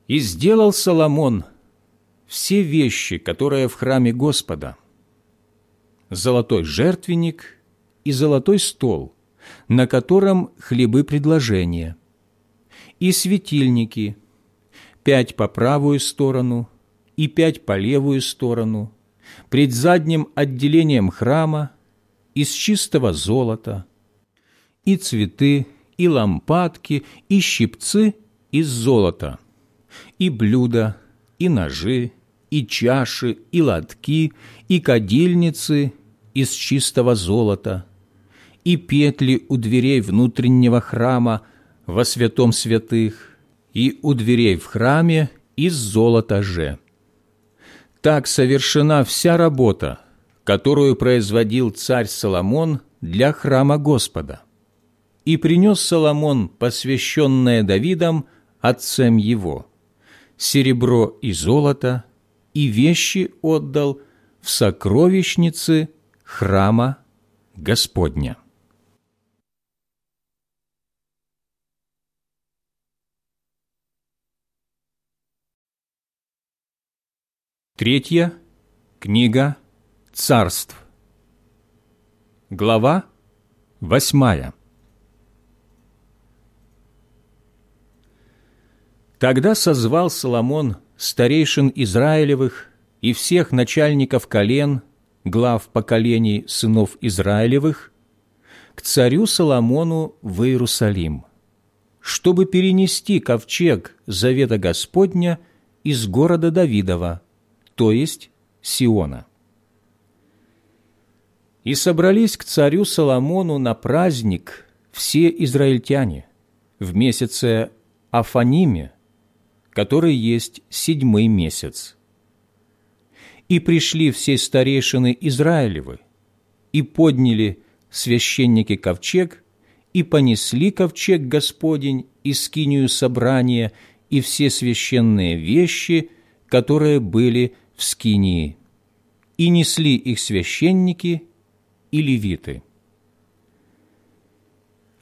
И сделал Соломон – все вещи, которые в храме Господа, золотой жертвенник и золотой стол, на котором хлебы предложения, и светильники, пять по правую сторону и пять по левую сторону, пред задним отделением храма из чистого золота, и цветы, и лампадки, и щипцы из золота, и блюда, и ножи, и чаши, и лотки, и кадильницы из чистого золота, и петли у дверей внутреннего храма во святом святых, и у дверей в храме из золота же. Так совершена вся работа, которую производил царь Соломон для храма Господа. И принес Соломон, посвященное Давидом, отцем его, серебро и золото, и вещи отдал в сокровищницы храма Господня. Третья книга царств. Глава восьмая. Тогда созвал Соломон старейшин Израилевых и всех начальников колен, глав поколений сынов Израилевых, к царю Соломону в Иерусалим, чтобы перенести ковчег Завета Господня из города Давидова, то есть Сиона. И собрались к царю Соломону на праздник все израильтяне в месяце Афаниме, который есть седьмой месяц. И пришли все старейшины Израилевы, и подняли священники ковчег, и понесли ковчег Господень и скинию собрания, и все священные вещи, которые были в скинии, и несли их священники и левиты.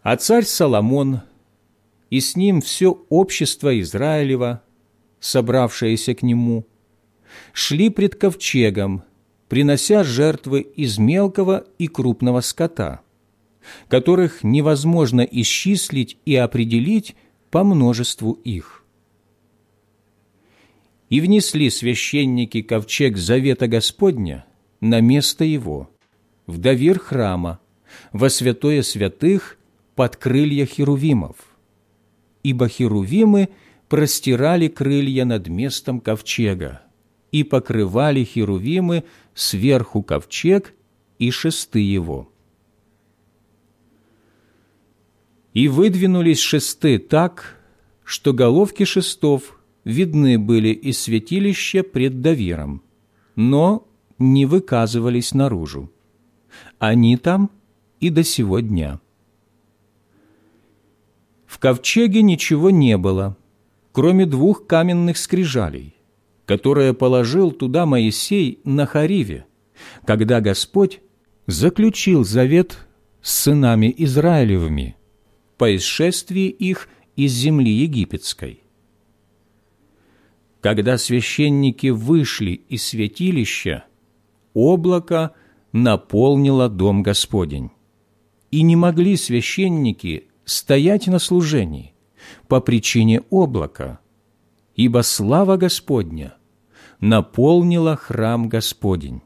А царь Соломон – и с ним все общество Израилева, собравшееся к нему, шли пред ковчегом, принося жертвы из мелкого и крупного скота, которых невозможно исчислить и определить по множеству их. И внесли священники ковчег Завета Господня на место его, в довер храма, во святое святых под крылья херувимов – ибо херувимы простирали крылья над местом ковчега, и покрывали херувимы сверху ковчег и шесты его. И выдвинулись шесты так, что головки шестов видны были из святилища пред Давиром, но не выказывались наружу. Они там и до сего дня. В ковчеге ничего не было, кроме двух каменных скрижалей, которые положил туда Моисей на Хариве, когда Господь заключил завет с сынами Израилевыми по исшествии их из земли египетской. Когда священники вышли из святилища, облако наполнило дом Господень, и не могли священники стоять на служении по причине облака, ибо слава Господня наполнила храм Господень.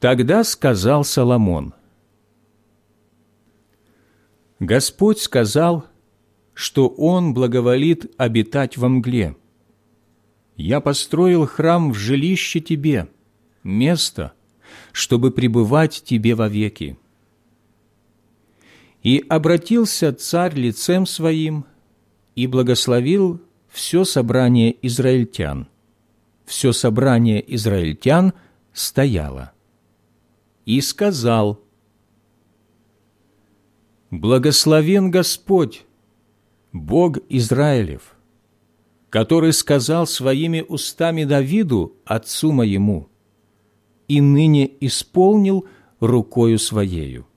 Тогда сказал Соломон, Господь сказал, что Он благоволит обитать во мгле. Я построил храм в жилище тебе, место, чтобы пребывать тебе вовеки. И обратился царь лицем своим и благословил все собрание израильтян. Все собрание израильтян стояло. И сказал, «Благословен Господь, Бог Израилев, который сказал своими устами Давиду, отцу моему, и ныне исполнил рукою Своею.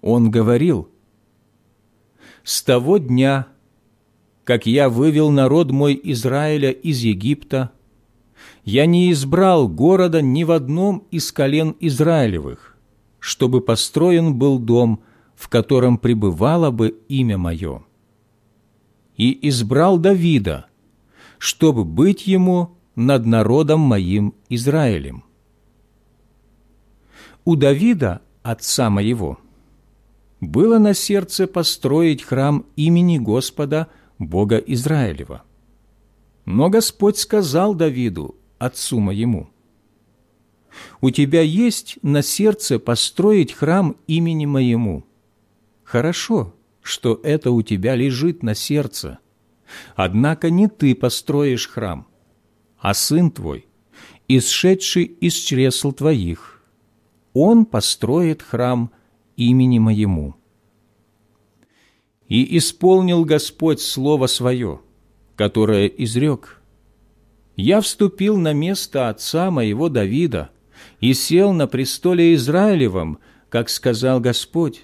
Он говорил, «С того дня, как я вывел народ мой Израиля из Египта, я не избрал города ни в одном из колен Израилевых, чтобы построен был дом, в котором пребывало бы имя Мое. И избрал Давида, чтобы быть ему над народом моим Израилем. У Давида, отца моего, было на сердце построить храм имени Господа – Бога Израилева. Но Господь сказал Давиду, отцу моему, «У тебя есть на сердце построить храм имени моему. Хорошо, что это у тебя лежит на сердце. Однако не ты построишь храм, а сын твой, исшедший из чресл твоих. Он построит храм имени моему» И исполнил Господь Слово Свое, которое изрек. «Я вступил на место отца моего Давида и сел на престоле Израилевом, как сказал Господь,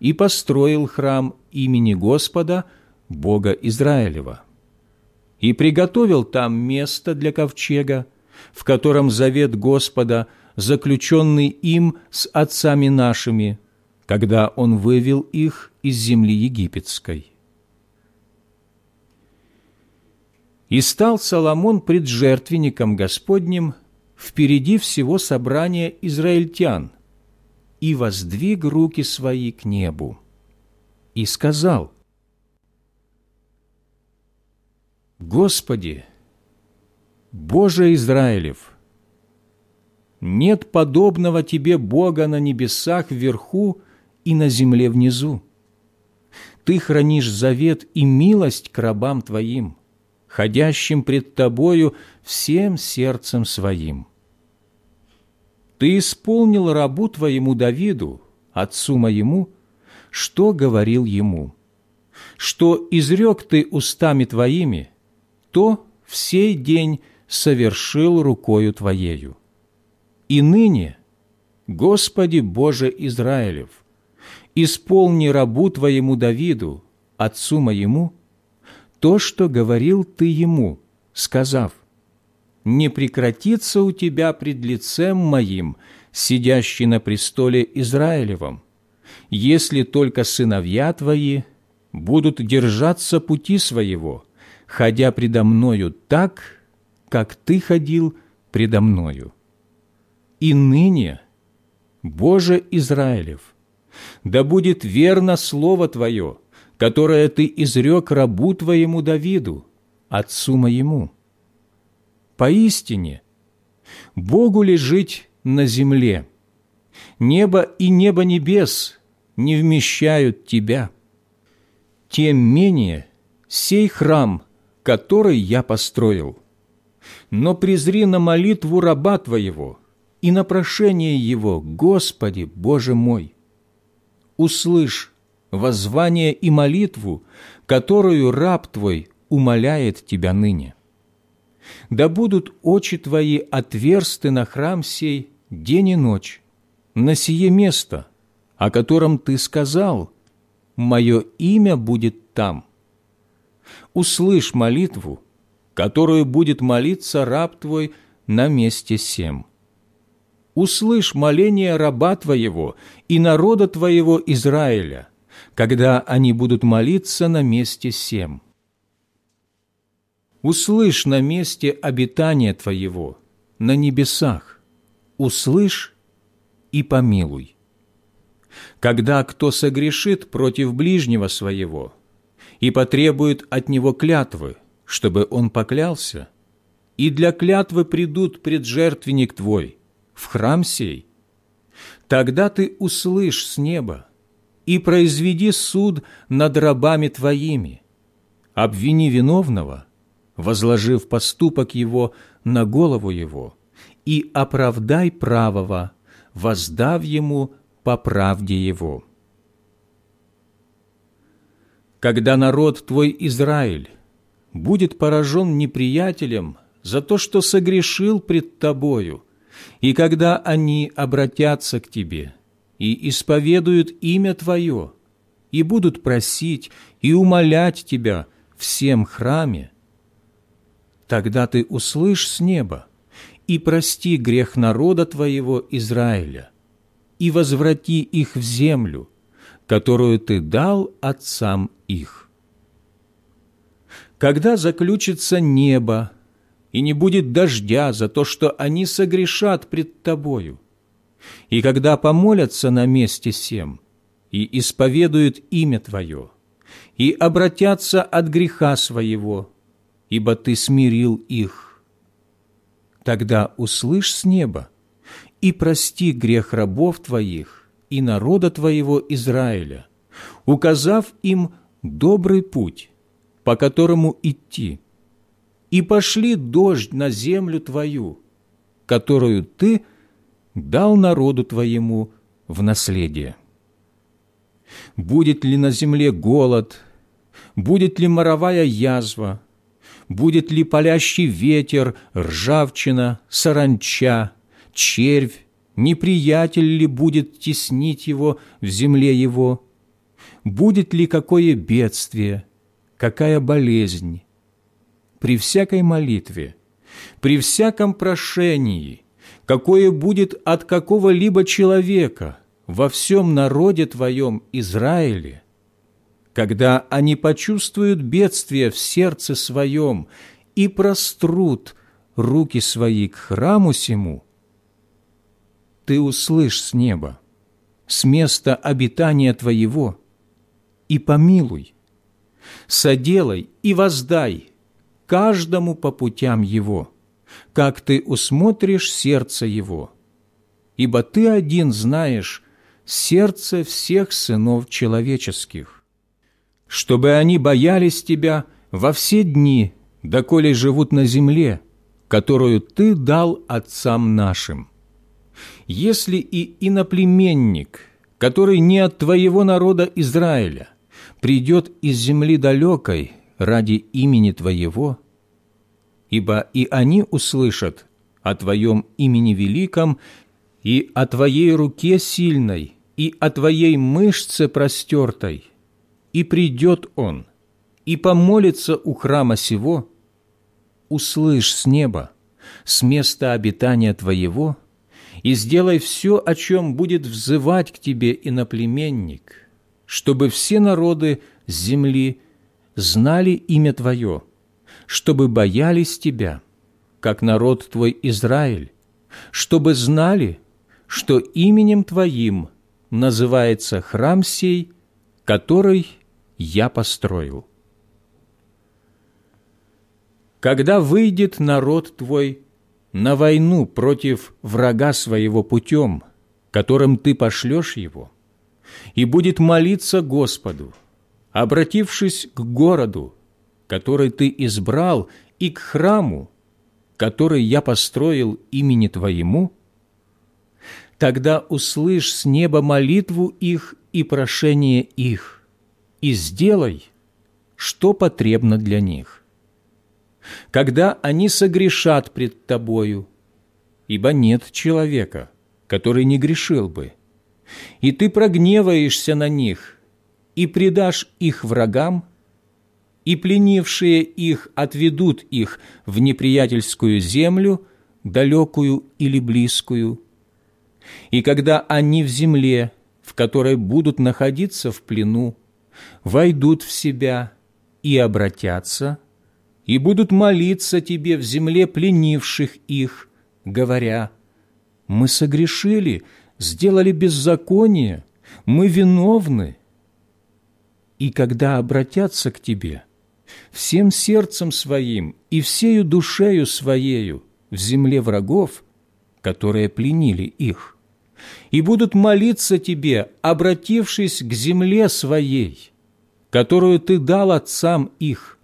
и построил храм имени Господа, Бога Израилева. И приготовил там место для ковчега, в котором завет Господа, заключенный им с отцами нашими, когда Он вывел их из земли египетской. И стал Соломон пред жертвенником Господним впереди всего собрания израильтян и воздвиг руки свои к небу и сказал, «Господи, Боже Израилев, нет подобного Тебе Бога на небесах вверху и на земле внизу. Ты хранишь завет и милость к рабам Твоим, ходящим пред Тобою всем сердцем своим. Ты исполнил рабу Твоему Давиду, отцу моему, что говорил ему, что изрек Ты устами Твоими, то в сей день совершил рукою Твоею. И ныне, Господи Боже Израилев, исполни рабу твоему Давиду, отцу моему, то, что говорил ты ему, сказав, «Не прекратится у тебя пред лицем моим, сидящий на престоле Израилевом, если только сыновья твои будут держаться пути своего, ходя предо мною так, как ты ходил предо мною. И ныне, Боже Израилев, да будет верно слово Твое, которое Ты изрек рабу Твоему Давиду, отцу моему. Поистине, Богу ли жить на земле? Небо и небо небес не вмещают Тебя. Тем менее сей храм, который я построил. Но презри на молитву раба Твоего и на прошение его, Господи, Боже мой, услышь воззвание и молитву, которую раб Твой умоляет Тебя ныне. Да будут очи Твои отверсты на храм сей день и ночь, на сие место, о котором Ты сказал, «Мое имя будет там». Услышь молитву, которую будет молиться раб Твой на месте сем услышь моление раба Твоего и народа Твоего Израиля, когда они будут молиться на месте сем. Услышь на месте обитания Твоего, на небесах, услышь и помилуй. когда кто согрешит против ближнего своего и потребует от него клятвы, чтобы он поклялся, и для клятвы придут пред жертвенник твой, в храм сей, тогда ты услышь с неба и произведи суд над рабами твоими, обвини виновного, возложив поступок его на голову его, и оправдай правого, воздав ему по правде его. Когда народ твой Израиль будет поражен неприятелем за то, что согрешил пред тобою, и когда они обратятся к тебе и исповедуют имя Твое, и будут просить и умолять Тебя всем храме, тогда Ты услышь с неба и прости грех народа Твоего Израиля, и возврати их в землю, которую Ты дал отцам их. Когда заключится небо, и не будет дождя за то, что они согрешат пред Тобою, и когда помолятся на месте сем, и исповедуют имя Твое, и обратятся от греха своего, ибо Ты смирил их, тогда услышь с неба, и прости грех рабов твоих и народа твоего Израиля, указав им добрый путь, по которому идти, и пошли дождь на землю твою, которую ты дал народу твоему в наследие. Будет ли на земле голод, будет ли моровая язва, будет ли палящий ветер, ржавчина, саранча, червь, неприятель ли будет теснить его в земле его, будет ли какое бедствие, какая болезнь. При всякой молитве, при всяком прошении, какое будет от какого-либо человека во всем народе твоем Израиле, когда они почувствуют бедствие в сердце своем и прострут руки свои к храму сему – ты услышь с неба, с места обитания твоего, и помилуй, соделай и воздай каждому по путям его, как ты усмотришь сердце его, ибо ты один знаешь сердце всех сынов человеческих, чтобы они боялись тебя во все дни, доколе живут на земле, которую ты дал отцам нашим. Если и иноплеменник, который не от твоего народа Израиля, придет из земли далекой ради имени твоего, ибо и они услышат о твоем имени великом и о твоей руке сильной, и о твоей мышце простертой, и придет он, и помолится у храма сего, услышь с неба, с места обитания твоего – и сделай все, о чем будет взывать к тебе иноплеменник, чтобы все народы земли знали имя Твое, чтобы боялись Тебя, как народ Твой Израиль, чтобы знали, что именем Твоим называется храм сей, который я построил. Когда выйдет народ Твой на войну против врага своего путем, которым ты пошлешь его, и будет молиться Господу, обратившись к городу, который ты избрал, и к храму, который я построил имени Твоему, тогда услышь с неба молитву их и прошение их, и сделай, что потребно для них когда они согрешат пред Тобою, ибо нет человека, который не грешил бы. И Ты прогневаешься на них и предашь их врагам, и пленившие их отведут их в неприятельскую землю, далекую или близкую. И когда они в земле, в которой будут находиться в плену, войдут в себя и обратятся – и будут молиться тебе в земле пленивших их, говоря, «Мы согрешили, сделали беззаконие, мы виновны. И когда обратятся к Тебе всем сердцем своим и всею душею Своею в земле врагов, которые пленили их, и будут молиться Тебе, обратившись к земле Своей, которую Ты дал отцам их,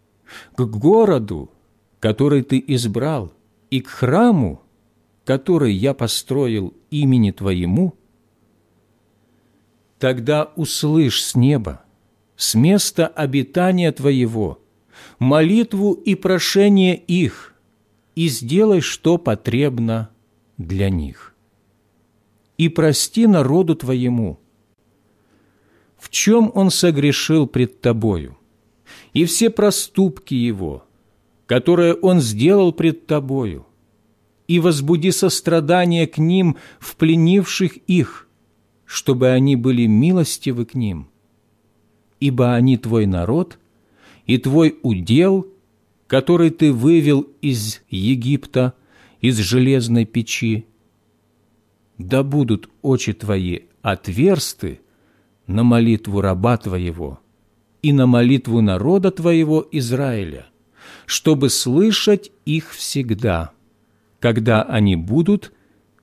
к городу, который Ты избрал, и к храму, который я построил имени Твоему, тогда услышь с неба, с места обитания Твоего, молитву и прошение их, и сделай, что потребно для них. И прости народу Твоему, в чем он согрешил пред Тобою, и все проступки его, которые он сделал пред Тобою, и возбуди сострадание к ним, в пленивших их, чтобы они были милостивы к ним. Ибо они Твой народ и Твой удел, который Ты вывел из Египта, из железной печи. Да будут очи Твои отверсты на молитву раба Твоего и на молитву народа Твоего Израиля, чтобы слышать их всегда» когда они будут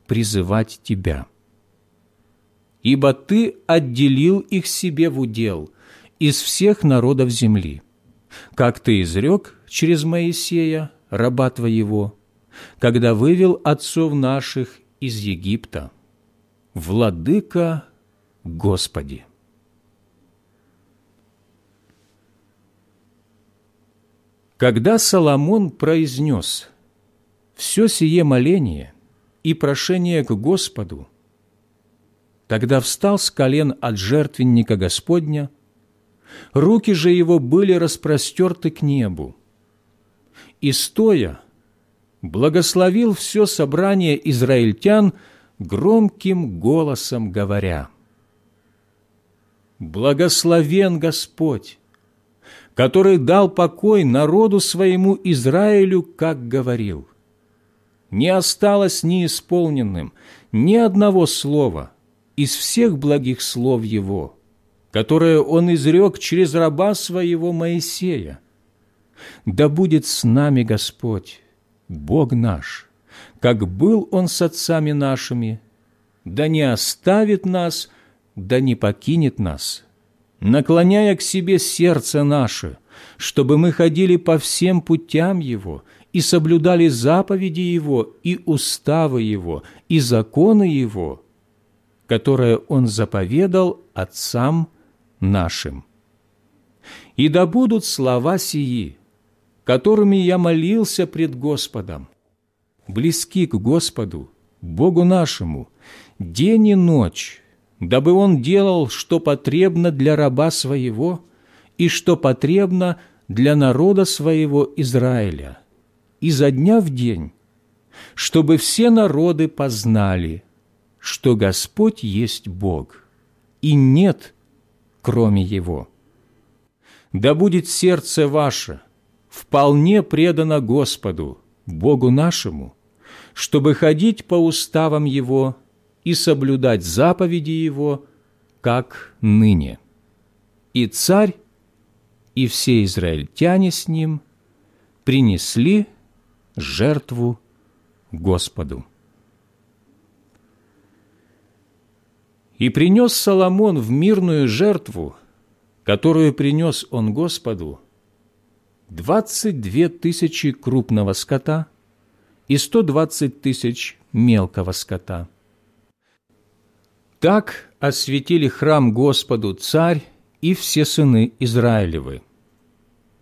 призывать Тебя. Ибо Ты отделил их себе в удел из всех народов земли, как Ты изрек через Моисея, раба Твоего, когда вывел отцов наших из Египта. Владыка Господи! Когда Соломон произнес все сие моление и прошение к Господу, тогда встал с колен от жертвенника Господня, руки же его были распростерты к небу, и, стоя, благословил все собрание израильтян громким голосом говоря, «Благословен Господь, который дал покой народу своему Израилю, как говорил» не осталось неисполненным ни одного слова из всех благих слов Его, которое Он изрек через раба Своего Моисея. Да будет с нами Господь, Бог наш, как был Он с отцами нашими, да не оставит нас, да не покинет нас, наклоняя к себе сердце наше, чтобы мы ходили по всем путям Его и соблюдали заповеди Его, и уставы Его, и законы Его, которые Он заповедал отцам нашим. И да будут слова сии, которыми я молился пред Господом, близки к Господу, Богу нашему, день и ночь, дабы Он делал, что потребно для раба своего и что потребно для народа своего Израиля – изо дня в день, чтобы все народы познали, что Господь есть Бог, и нет, кроме Его. Да будет сердце ваше вполне предано Господу, Богу нашему, чтобы ходить по уставам Его и соблюдать заповеди Его, как ныне. И царь, и все израильтяне с ним принесли жертву Господу. И принес Соломон в мирную жертву, которую принес он Господу, двадцать две тысячи крупного скота и сто двадцать тысяч мелкого скота. Так осветили храм Господу царь и все сыны Израилевы.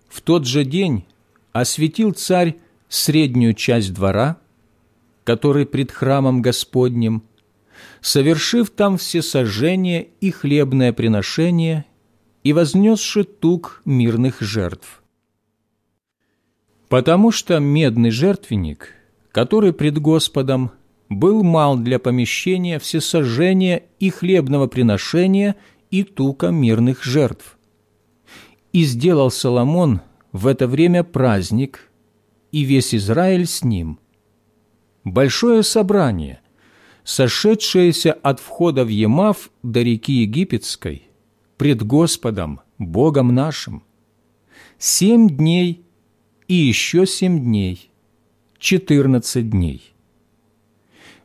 В тот же день осветил царь среднюю часть двора, который пред храмом Господним, совершив там все сожжения и хлебное приношение и вознесши тук мирных жертв. Потому что медный жертвенник, который пред Господом был мал для помещения всесожжения и хлебного приношения и тука мирных жертв. И сделал Соломон в это время праздник – и весь Израиль с ним. Большое собрание, сошедшееся от входа в Емав до реки Египетской, пред Господом, Богом нашим. Семь дней и еще семь дней, четырнадцать дней.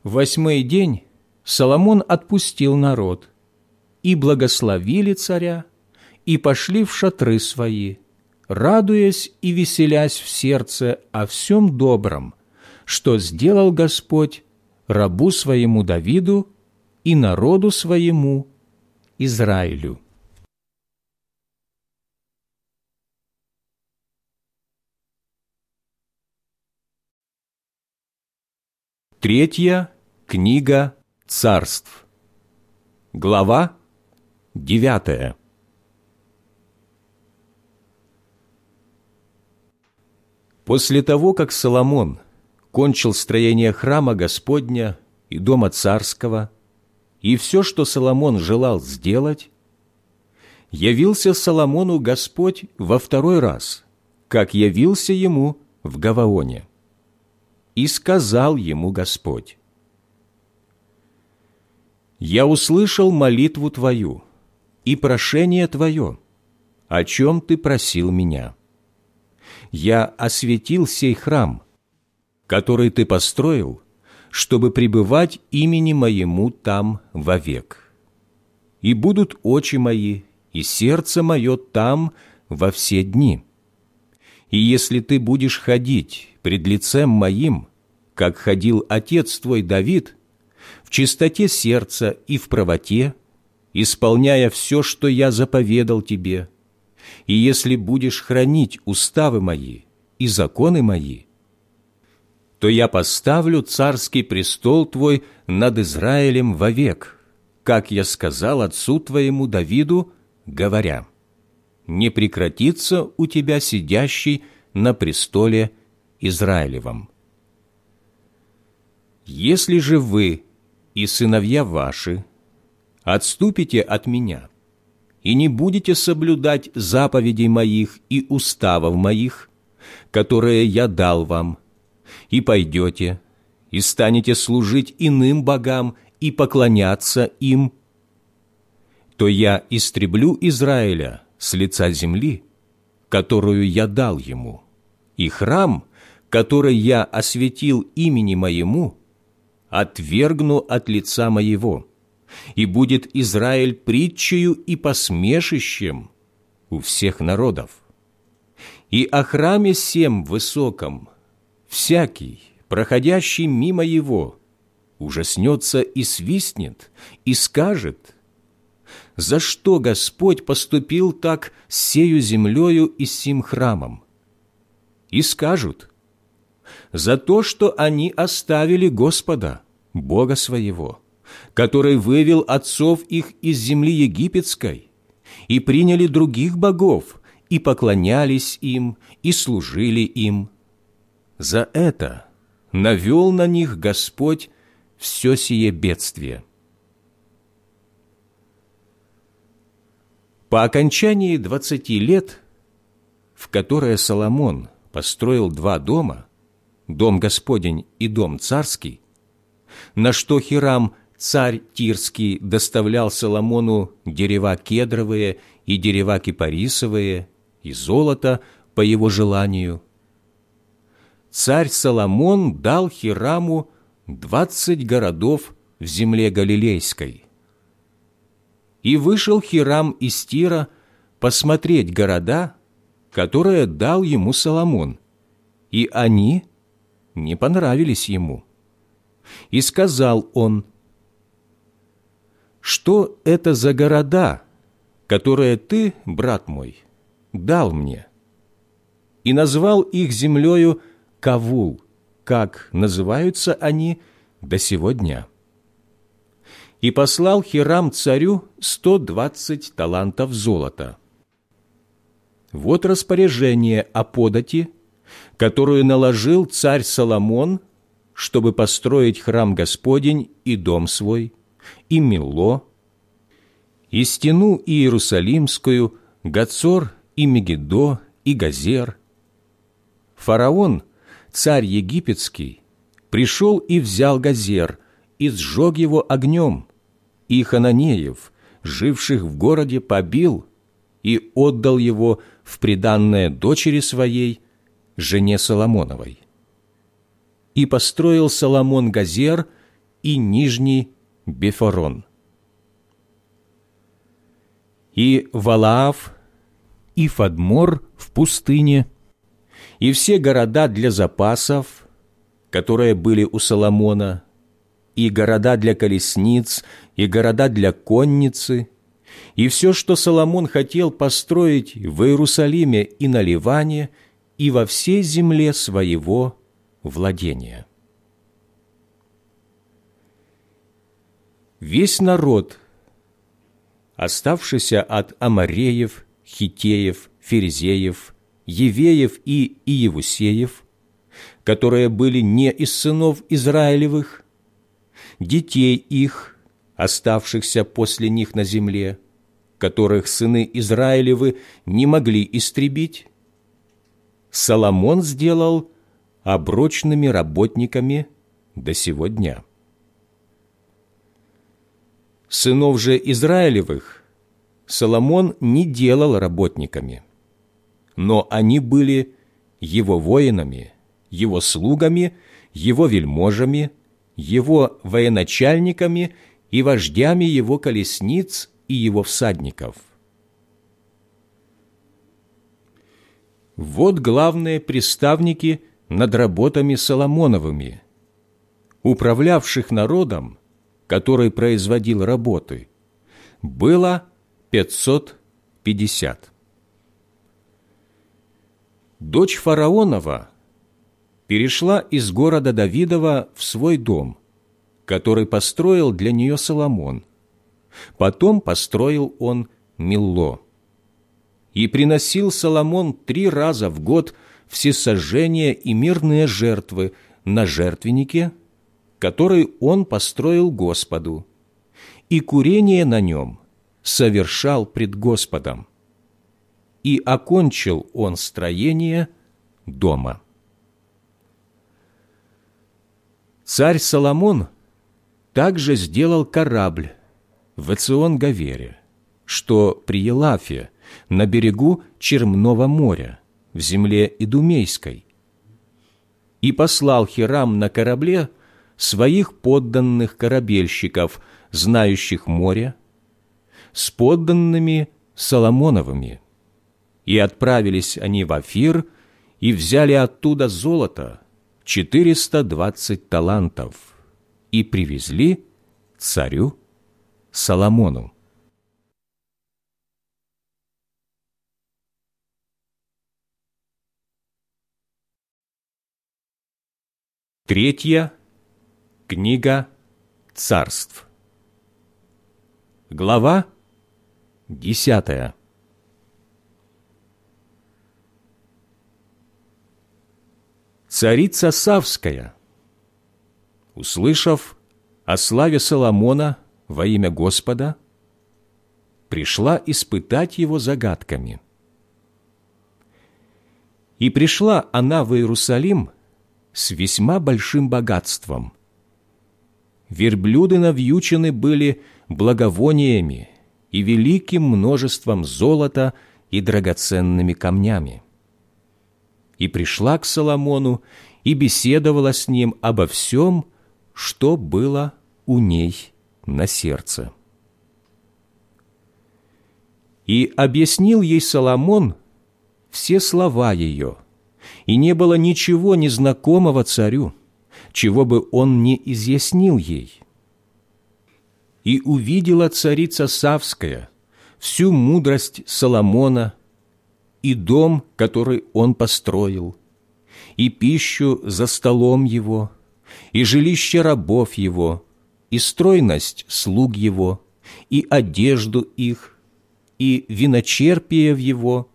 восьмой день Соломон отпустил народ, и благословили царя, и пошли в шатры свои, радуясь и веселясь в сердце о всем добром, что сделал Господь рабу своему Давиду и народу своему Израилю. Третья книга царств. Глава девятая. После того, как Соломон кончил строение храма Господня и дома царского, и все, что Соломон желал сделать, явился Соломону Господь во второй раз, как явился ему в Гаваоне. И сказал ему Господь, «Я услышал молитву твою и прошение твое, о чем ты просил меня. Я осветил сей храм, который ты построил, чтобы пребывать имени моему там вовек. И будут очи мои, и сердце мое там во все дни. И если ты будешь ходить пред лицем моим, как ходил отец твой Давид, в чистоте сердца и в правоте, исполняя все, что я заповедал тебе, и если будешь хранить уставы мои и законы мои, то я поставлю царский престол твой над Израилем вовек, как я сказал отцу твоему Давиду, говоря, не прекратится у тебя сидящий на престоле Израилевом. Если же вы и сыновья ваши отступите от меня и не будете соблюдать заповедей моих и уставов моих, которые я дал вам, и пойдете, и станете служить иным богам и поклоняться им, то я истреблю Израиля с лица земли, которую я дал ему, и храм, который я осветил имени моему, отвергну от лица моего, и будет Израиль притчею и посмешищем у всех народов. И о храме всем высоком всякий, проходящий мимо его, ужаснется и свистнет, и скажет, «За что Господь поступил так с сею землею и с сим храмом?» И скажут, «За то, что они оставили Господа, Бога своего, который вывел отцов их из земли египетской, и приняли других богов, и поклонялись им, и служили им, за это навел на них Господь все сие бедствие. По окончании двадцати лет, в которое Соломон построил два дома, дом Господень и дом царский, на что Хирам, царь Тирский, доставлял Соломону дерева кедровые и дерева кипарисовые и золото по его желанию, царь Соломон дал Хираму двадцать городов в земле Галилейской. И вышел Хирам из Тира посмотреть города, которые дал ему Соломон, и они не понравились ему. И сказал он, «Что это за города, которые ты, брат мой, дал мне?» И назвал их землею Кавул, как называются они до сего дня. И послал Хирам царю сто двадцать талантов золота. Вот распоряжение о подати, которую наложил царь Соломон, чтобы построить храм Господень и дом свой, и Милло, и стену Иерусалимскую, Гацор и Мегиддо, и Газер. Фараон – царь египетский, пришел и взял Газер, и сжег его огнем, и хананеев, живших в городе, побил и отдал его в приданное дочери своей, жене Соломоновой. И построил Соломон Газер и Нижний Бефорон. И Ваалаф, и Фадмор в пустыне, и все города для запасов, которые были у Соломона, и города для колесниц, и города для конницы, и все, что Соломон хотел построить в Иерусалиме и на Ливане, и во всей земле своего владения. Весь народ, оставшийся от Амареев, Хитеев, Ферезеев, Евеев и Иевусеев, которые были не из сынов Израилевых, детей их, оставшихся после них на земле, которых сыны Израилевы не могли истребить, Соломон сделал оброчными работниками до сего дня. Сынов же Израилевых Соломон не делал работниками, но они были его воинами, его слугами, его вельможами, его военачальниками и вождями его колесниц и его всадников. Вот главные приставники над работами Соломоновыми, управлявших народом, который производил работы, было 550. Дочь фараонова перешла из города Давидова в свой дом, который построил для нее Соломон. Потом построил он Милло. И приносил Соломон три раза в год всесожжения и мирные жертвы на жертвеннике, который он построил Господу, и курение на нем совершал пред Господом. И окончил он строение дома. Царь Соломон также сделал корабль в Эцион-Гавере, что при Елафе, на берегу Чермного моря, в земле Идумейской, и послал Хирам на корабле своих подданных корабельщиков, знающих море, с подданными Соломоновыми. И отправились они в Афир и взяли оттуда золото, 420 талантов и привезли царю Соломону. Третья книга царств. Глава десятая. Царица Савская, услышав о славе Соломона во имя Господа, пришла испытать его загадками. И пришла она в Иерусалим с весьма большим богатством. Верблюды навьючены были благовониями и великим множеством золота и драгоценными камнями и пришла к Соломону и беседовала с ним обо всем, что было у ней на сердце. И объяснил ей Соломон все слова ее, и не было ничего незнакомого царю, чего бы он не изъяснил ей. И увидела царица Савская всю мудрость Соломона – и дом, который он построил, и пищу за столом его, и жилище рабов его, и стройность слуг его, и одежду их, и виночерпие в его,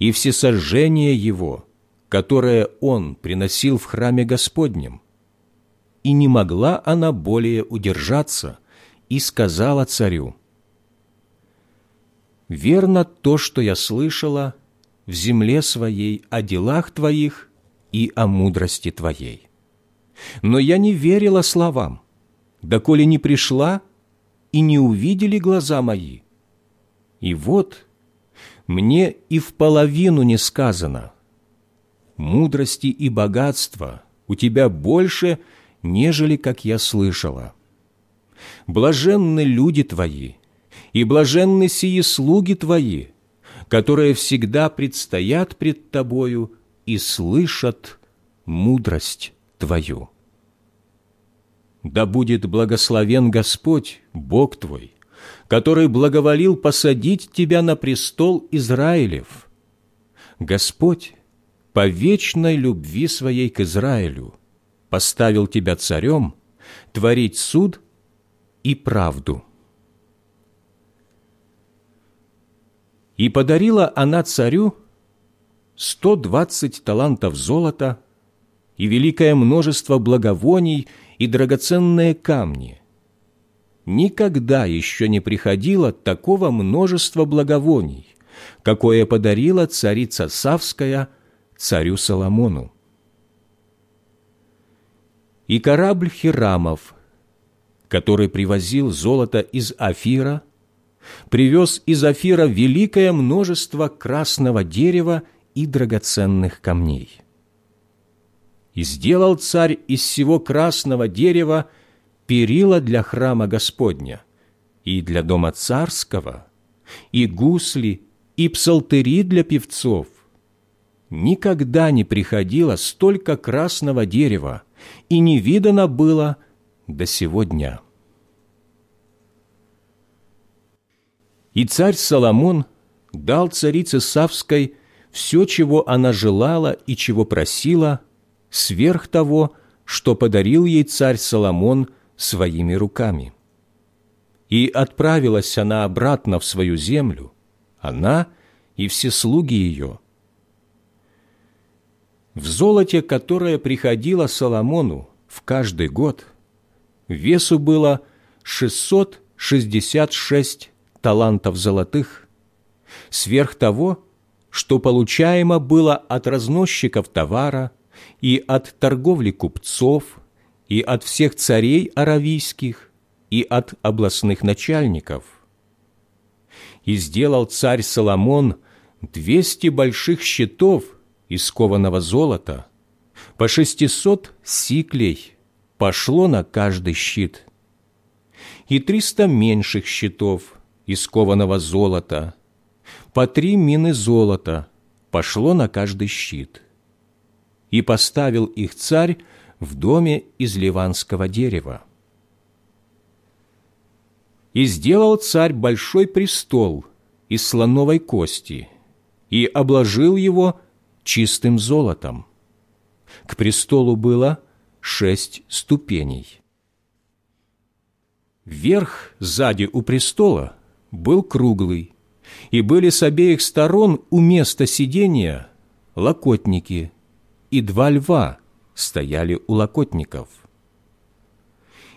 и всесожжение его, которое он приносил в храме Господнем. И не могла она более удержаться, и сказала царю, «Верно то, что я слышала, — в земле своей о делах Твоих и о мудрости Твоей. Но я не верила словам, доколе не пришла и не увидели глаза мои. И вот мне и в половину не сказано. Мудрости и богатства у тебя больше, нежели как я слышала. Блаженны люди твои, и блаженны сии слуги твои, которые всегда предстоят пред тобою и слышат мудрость твою. Да будет благословен Господь, Бог твой, который благоволил посадить тебя на престол Израилев. Господь по вечной любви своей к Израилю поставил тебя царем творить суд и правду. И подарила она царю сто двадцать талантов золота и великое множество благовоний и драгоценные камни. Никогда еще не приходило такого множества благовоний, какое подарила царица Савская царю Соломону. И корабль Хирамов, который привозил золото из Афира, привез из Афира великое множество красного дерева и драгоценных камней. И сделал царь из всего красного дерева перила для храма Господня, и для дома царского, и гусли, и псалтыри для певцов. Никогда не приходило столько красного дерева, и не видано было до сего дня. И царь Соломон дал царице Савской все, чего она желала и чего просила, сверх того, что подарил ей царь Соломон своими руками. И отправилась она обратно в свою землю, она и все слуги ее. В золоте, которое приходило Соломону в каждый год, весу было 666 талантов золотых, сверх того, что получаемо было от разносчиков товара и от торговли купцов, и от всех царей аравийских, и от областных начальников. И сделал царь Соломон двести больших щитов из кованого золота, по шестисот сиклей пошло на каждый щит, и триста меньших щитов – из кованого золота, по три мины золота пошло на каждый щит. И поставил их царь в доме из ливанского дерева. И сделал царь большой престол из слоновой кости и обложил его чистым золотом. К престолу было шесть ступеней. Верх сзади у престола был круглый, и были с обеих сторон у места сидения локотники, и два льва стояли у локотников.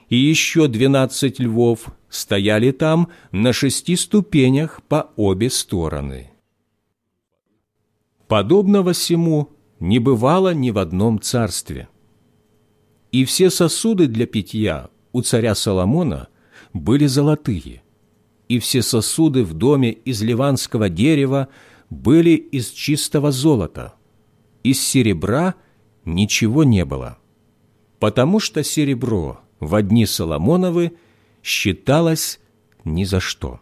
И еще двенадцать львов стояли там на шести ступенях по обе стороны. Подобного всему не бывало ни в одном царстве. И все сосуды для питья у царя Соломона были золотые – и все сосуды в доме из ливанского дерева были из чистого золота. Из серебра ничего не было, потому что серебро в одни Соломоновы считалось ни за что.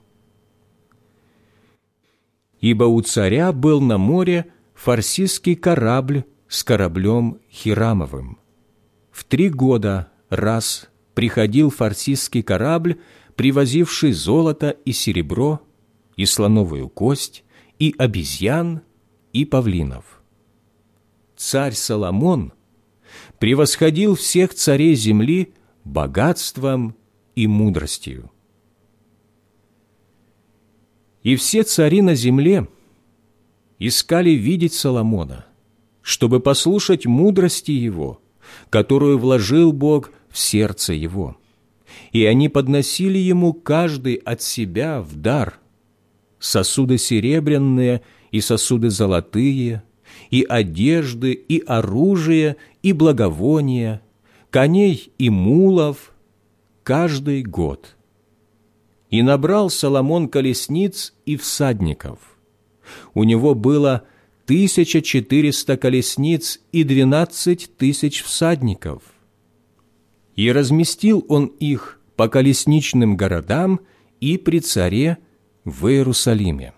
Ибо у царя был на море фарсийский корабль с кораблем Хирамовым. В три года раз приходил фарсийский корабль привозивший золото и серебро, и слоновую кость, и обезьян, и павлинов. Царь Соломон превосходил всех царей земли богатством и мудростью. И все цари на земле искали видеть Соломона, чтобы послушать мудрости его, которую вложил Бог в сердце его и они подносили ему каждый от себя в дар сосуды серебряные и сосуды золотые, и одежды, и оружие, и благовония, коней и мулов, каждый год. И набрал Соломон колесниц и всадников. У него было 1400 колесниц и 12 тысяч всадников. И разместил он их по колесничным городам и при царе в Иерусалиме.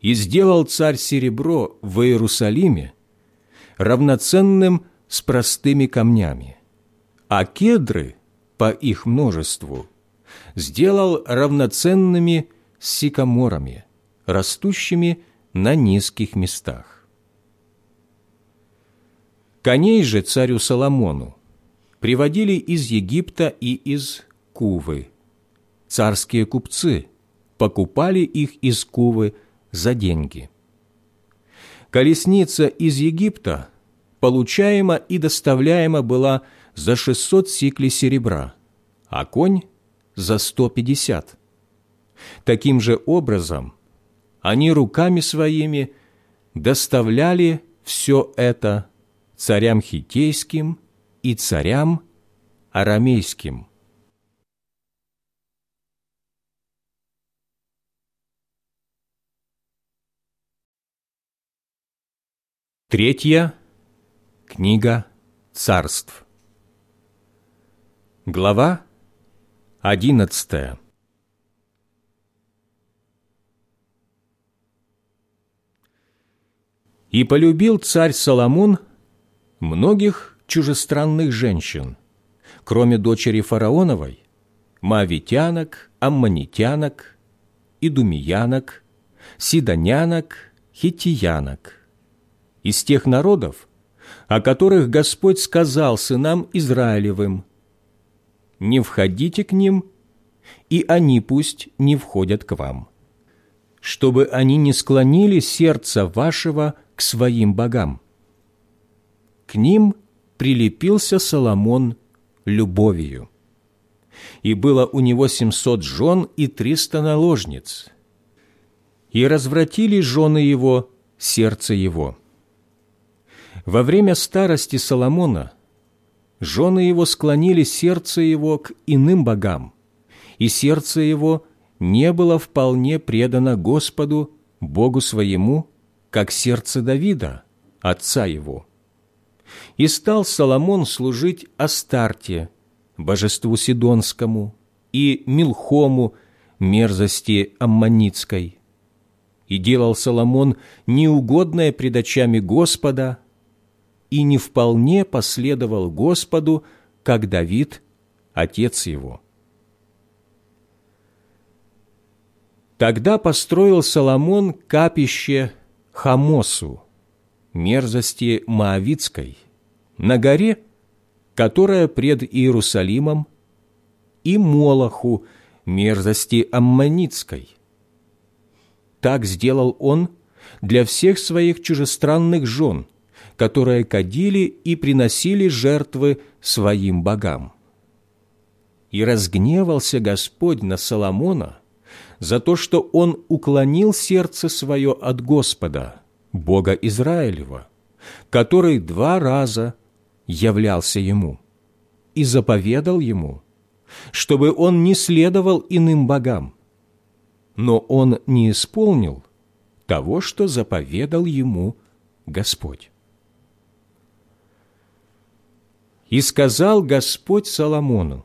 И сделал царь серебро в Иерусалиме равноценным с простыми камнями, а кедры по их множеству сделал равноценными с сикаморами, растущими на низких местах. Коней же царю Соломону приводили из Египта и из Кувы. Царские купцы покупали их из Кувы за деньги. Колесница из Египта получаема и доставляема была за 600 сиклей серебра, а конь – за 150. Таким же образом они руками своими доставляли все это царям хитейским и царям арамейским. Третья книга царств. Глава одиннадцатая. И полюбил царь Соломон многих чужестранных женщин, кроме дочери фараоновой, маавитянок, аммонитянок, идумиянок, сидонянок, хитиянок, из тех народов, о которых Господь сказал сынам Израилевым, «Не входите к ним, и они пусть не входят к вам, чтобы они не склонили сердце вашего к своим богам». К ним прилепился Соломон любовью. И было у него семьсот жен и триста наложниц. И развратили жены его сердце его – во время старости Соломона жены его склонили сердце его к иным богам, и сердце его не было вполне предано Господу, Богу своему, как сердце Давида, отца его. И стал Соломон служить Астарте, божеству Сидонскому, и Милхому, мерзости Аммонитской. И делал Соломон неугодное пред очами Господа, и не вполне последовал Господу, как Давид, отец его. Тогда построил Соломон капище Хамосу, мерзости Моавицкой, на горе, которая пред Иерусалимом, и Молоху, мерзости Аммонитской. Так сделал он для всех своих чужестранных жен, которые кадили и приносили жертвы своим богам. И разгневался Господь на Соломона за то, что он уклонил сердце свое от Господа, Бога Израилева, который два раза являлся ему и заповедал ему, чтобы он не следовал иным богам. Но он не исполнил того, что заповедал ему Господь. И сказал Господь Соломону,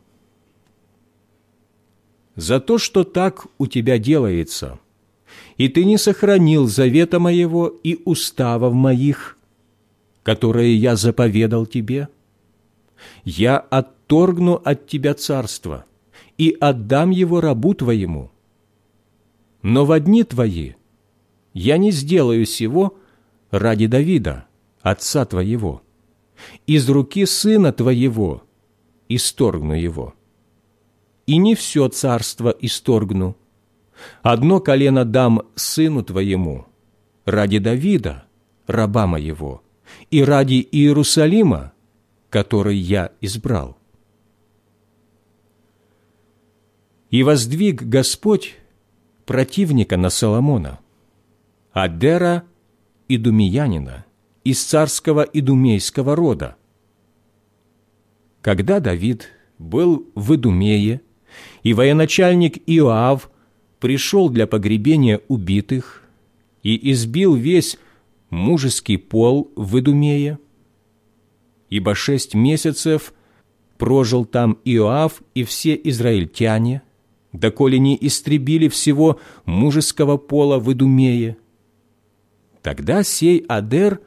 «За то, что так у тебя делается, и ты не сохранил завета моего и уставов моих, которые я заповедал тебе, я отторгну от тебя царство и отдам его рабу твоему. Но в дни твои я не сделаю сего ради Давида, отца твоего» из руки сына твоего исторгну его. И не все царство исторгну. Одно колено дам сыну твоему, ради Давида, раба моего, и ради Иерусалима, который я избрал. И воздвиг Господь противника на Соломона, Адера и Думиянина, из царского идумейского рода. Когда Давид был в Идумее, и военачальник Иоав пришел для погребения убитых и избил весь мужеский пол в Идумее, ибо шесть месяцев прожил там Иоав и все израильтяне, доколе не истребили всего мужеского пола в Идумее. Тогда сей Адер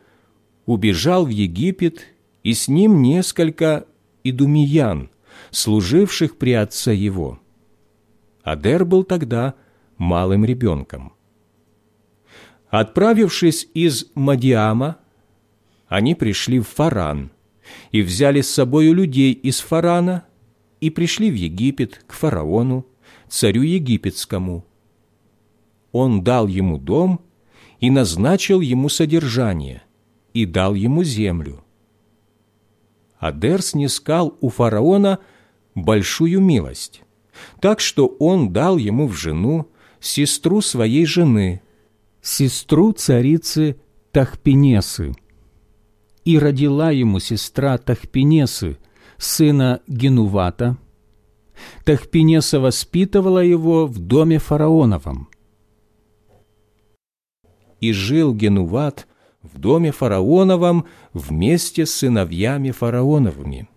убежал в Египет, и с ним несколько идумиян, служивших при отце его. Адер был тогда малым ребенком. Отправившись из Мадиама, они пришли в Фаран и взяли с собою людей из Фарана и пришли в Египет к фараону, царю египетскому. Он дал ему дом и назначил ему содержание, и дал ему землю. Адер снискал у фараона большую милость, так что он дал ему в жену сестру своей жены, сестру царицы Тахпенесы. И родила ему сестра Тахпенесы, сына Генувата. Тахпенеса воспитывала его в доме фараоновом. И жил Генуват в доме фараоновом вместе с сыновьями фараоновыми.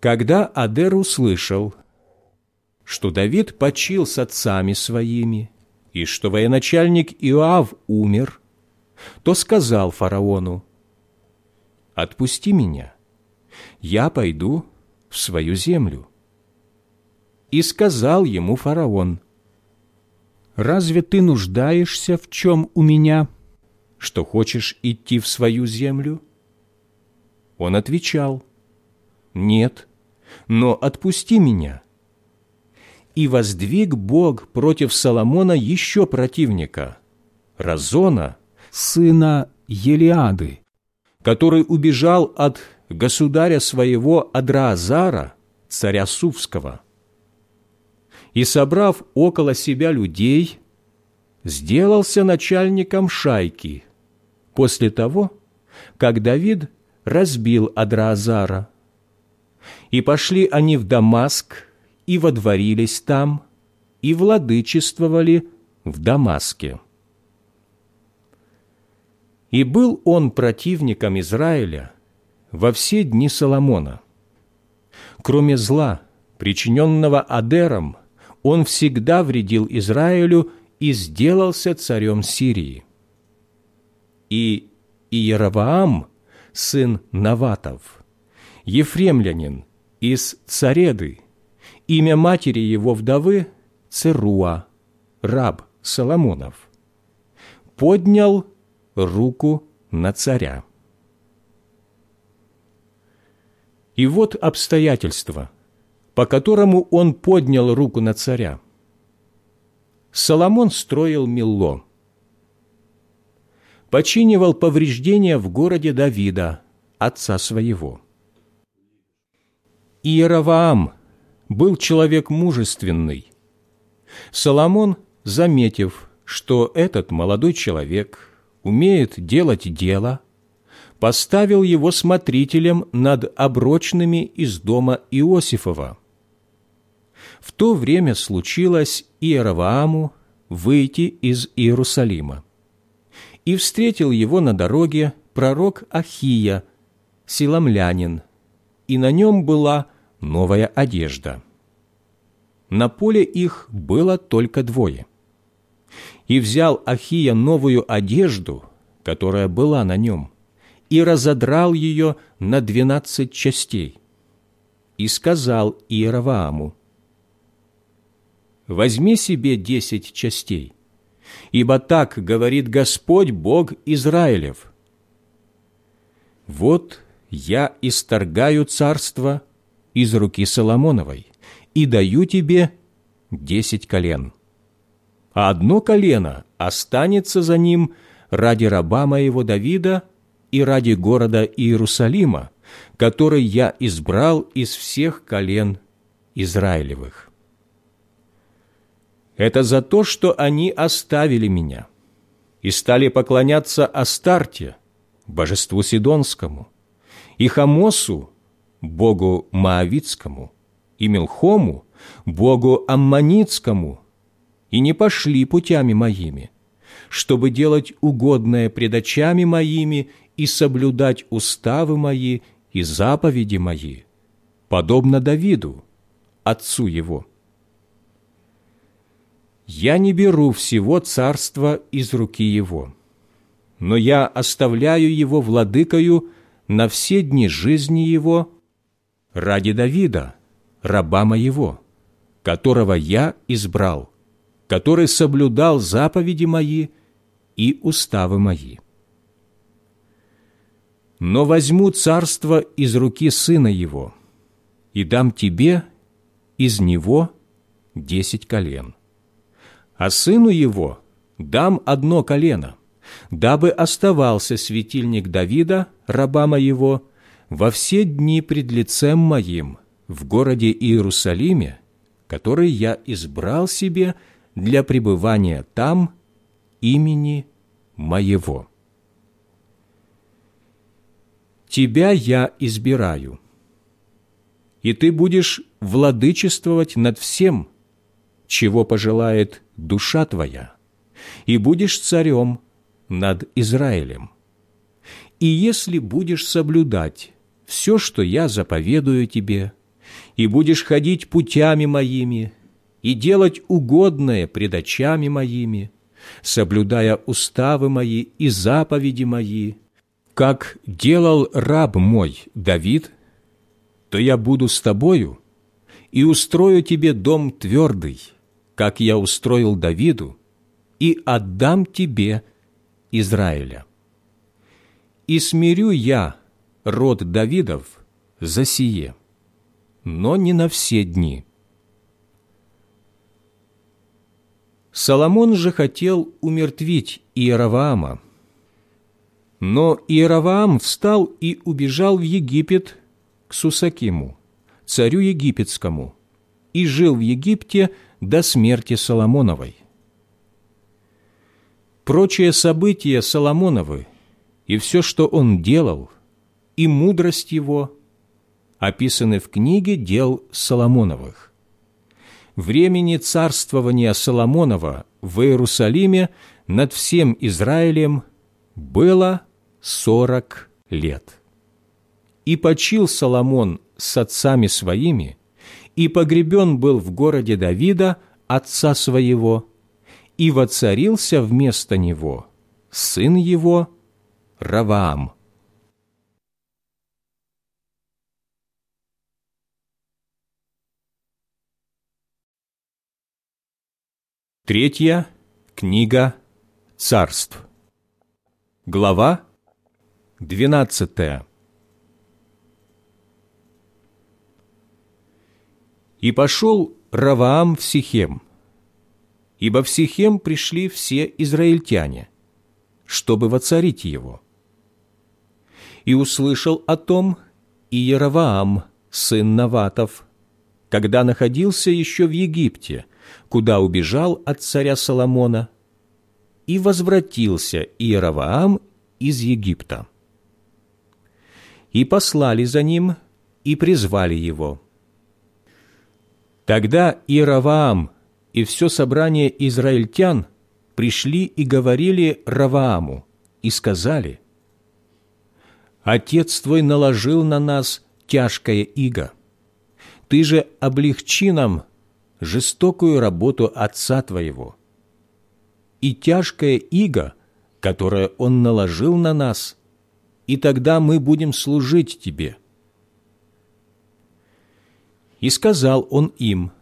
Когда Адер услышал, что Давид почил с отцами своими, и что военачальник Иоав умер, то сказал фараону, «Отпусти меня, я пойду в свою землю». И сказал ему фараон, «Разве ты нуждаешься в чем у меня, что хочешь идти в свою землю?» Он отвечал, «Нет, но отпусти меня, и воздвиг Бог против Соломона еще противника, Разона, сына Елиады, который убежал от государя своего Адраазара, царя Сувского. И, собрав около себя людей, сделался начальником шайки после того, как Давид разбил Адраазара. И пошли они в Дамаск, и водворились там, и владычествовали в Дамаске. И был он противником Израиля во все дни Соломона. Кроме зла, причиненного Адером, он всегда вредил Израилю и сделался царем Сирии. И Иераваам, сын Наватов, ефремлянин из Цареды, Имя матери его вдовы – Церуа, раб Соломонов. Поднял руку на царя. И вот обстоятельства, по которому он поднял руку на царя. Соломон строил Милло, починивал повреждения в городе Давида, отца своего. Иераваам – был человек мужественный. Соломон, заметив, что этот молодой человек умеет делать дело, поставил его смотрителем над оброчными из дома Иосифова. В то время случилось Иеравааму выйти из Иерусалима. И встретил его на дороге пророк Ахия, силамлянин, и на нем была новая одежда. На поле их было только двое. И взял Ахия новую одежду, которая была на нем, и разодрал ее на двенадцать частей. И сказал Иеравааму, «Возьми себе десять частей, ибо так говорит Господь Бог Израилев. Вот я исторгаю царство из руки Соломоновой и даю тебе десять колен. А одно колено останется за ним ради раба моего Давида и ради города Иерусалима, который я избрал из всех колен Израилевых. Это за то, что они оставили меня и стали поклоняться Астарте, божеству Сидонскому, и Хамосу, богу Моавицкому, и Милхому, богу Аммонитскому, и не пошли путями моими, чтобы делать угодное пред очами моими и соблюдать уставы мои и заповеди мои, подобно Давиду, отцу его. Я не беру всего царства из руки его, но я оставляю его владыкою на все дни жизни его ради Давида, раба моего, которого я избрал, который соблюдал заповеди мои и уставы мои. Но возьму царство из руки сына его и дам тебе из него десять колен. А сыну его дам одно колено, дабы оставался светильник Давида, раба моего, во все дни пред лицем моим в городе Иерусалиме, который я избрал себе для пребывания там имени моего. Тебя я избираю, и ты будешь владычествовать над всем, чего пожелает душа твоя, и будешь царем над Израилем. И если будешь соблюдать все, что я заповедую тебе, и будешь ходить путями моими, и делать угодное пред очами моими, соблюдая уставы мои и заповеди мои, как делал раб мой Давид, то я буду с тобою и устрою тебе дом твердый, как я устроил Давиду, и отдам тебе Израиля. И смирю я род Давидов за сие, но не на все дни». Соломон же хотел умертвить Иераваама. Но Иераваам встал и убежал в Египет к Сусакиму, царю египетскому, и жил в Египте до смерти Соломоновой. Прочие события Соломоновы и все, что он делал, и мудрость его описаны в книге дел Соломоновых времени царствования Соломонова в Иерусалиме над всем Израилем было сорок лет. И почил Соломон с отцами своими, и погребен был в городе Давида, отца своего, и воцарился вместо него сын его Раваам. Третья книга царств. Глава двенадцатая. И пошел Раваам в Сихем, ибо в Сихем пришли все израильтяне, чтобы воцарить его. И услышал о том и Яроваам, сын Наватов, когда находился еще в Египте – куда убежал от царя Соломона, и возвратился Иераваам из Египта. И послали за ним, и призвали его. Тогда Иераваам и все собрание израильтян пришли и говорили Равааму, и сказали, «Отец твой наложил на нас тяжкое иго. Ты же облегчи нам жестокую работу отца твоего. И тяжкое иго, которое он наложил на нас, и тогда мы будем служить тебе». И сказал он им,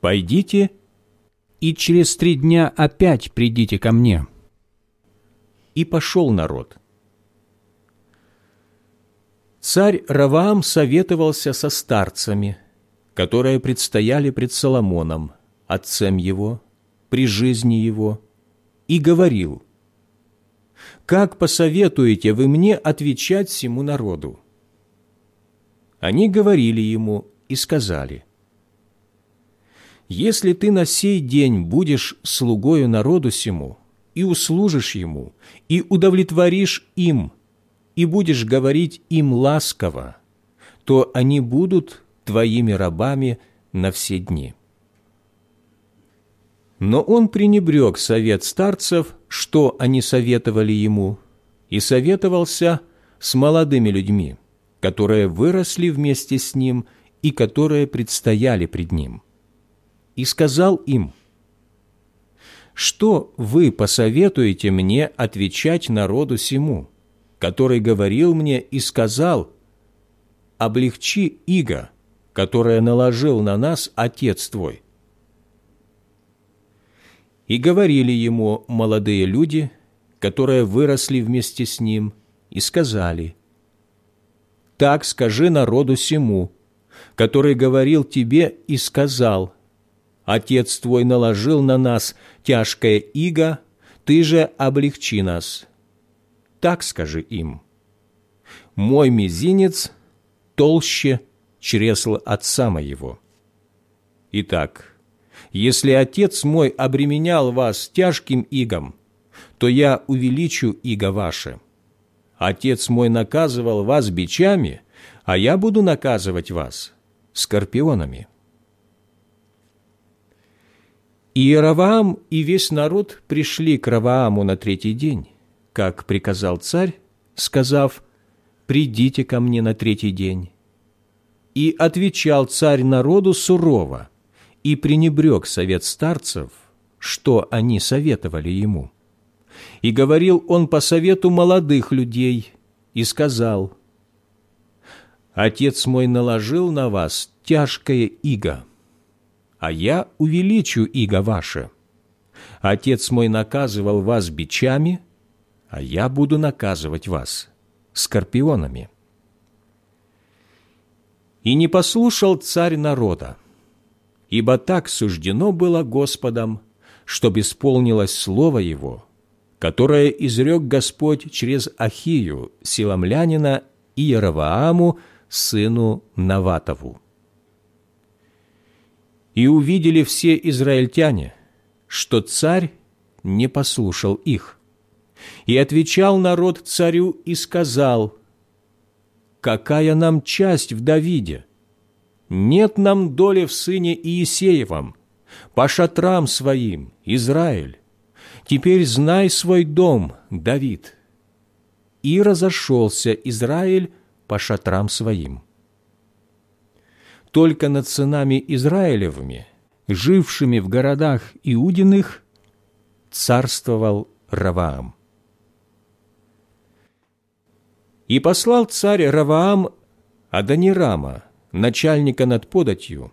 «Пойдите, и через три дня опять придите ко мне». И пошел народ. Царь Раваам советовался со старцами – которые предстояли пред Соломоном, отцем его, при жизни его, и говорил, «Как посоветуете вы мне отвечать всему народу?» Они говорили ему и сказали, «Если ты на сей день будешь слугою народу сему, и услужишь ему, и удовлетворишь им, и будешь говорить им ласково, то они будут твоими рабами на все дни». Но он пренебрег совет старцев, что они советовали ему, и советовался с молодыми людьми, которые выросли вместе с ним и которые предстояли пред ним. И сказал им, «Что вы посоветуете мне отвечать народу сему, который говорил мне и сказал, «Облегчи иго, которое наложил на нас Отец твой, и говорили ему молодые люди, которые выросли вместе с ним, и сказали, «Так скажи народу сему, который говорил тебе и сказал, Отец твой наложил на нас тяжкое иго, ты же облегчи нас». Так скажи им, «Мой мизинец толще чресла отца моего». Итак, если Отец мой обременял вас тяжким игом, то я увеличу иго ваше. Отец мой наказывал вас бичами, а я буду наказывать вас скорпионами». И Раваам и весь народ пришли к Равааму на третий день, как приказал царь, сказав, «Придите ко мне на третий день». И отвечал царь народу сурово, и пренебрег совет старцев, что они советовали ему. И говорил он по совету молодых людей, и сказал, «Отец мой наложил на вас тяжкое иго, а я увеличу иго ваше. Отец мой наказывал вас бичами, а я буду наказывать вас скорпионами». И не послушал царь народа, ибо так суждено было Господом, чтобы исполнилось Слово Его, которое изрек Господь через Ахию, силамлянина и Яровааму, сыну Наватову. И увидели все израильтяне, что царь не послушал их. И отвечал народ царю и сказал, «Какая нам часть в Давиде?» нет нам доли в сыне Иисеевом, по шатрам своим, Израиль. Теперь знай свой дом, Давид». И разошелся Израиль по шатрам своим. Только над сынами Израилевыми, жившими в городах Иудиных, царствовал Раваам. И послал царь Раваам Адонирама, начальника над податью.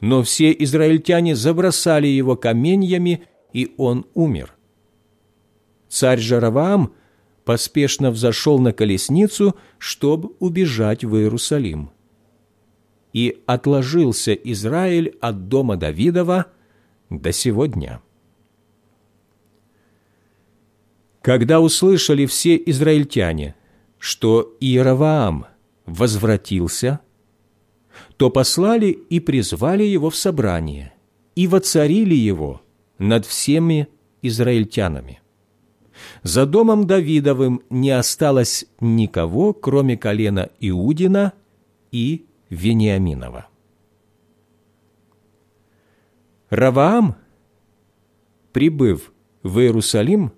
Но все израильтяне забросали его каменьями, и он умер. Царь Жараваам поспешно взошел на колесницу, чтобы убежать в Иерусалим. И отложился Израиль от дома Давидова до сего дня. Когда услышали все израильтяне, что Иераваам возвратился – то послали и призвали его в собрание, и воцарили его над всеми израильтянами. За домом Давидовым не осталось никого, кроме колена Иудина и Вениаминова. Раваам, прибыв в Иерусалим,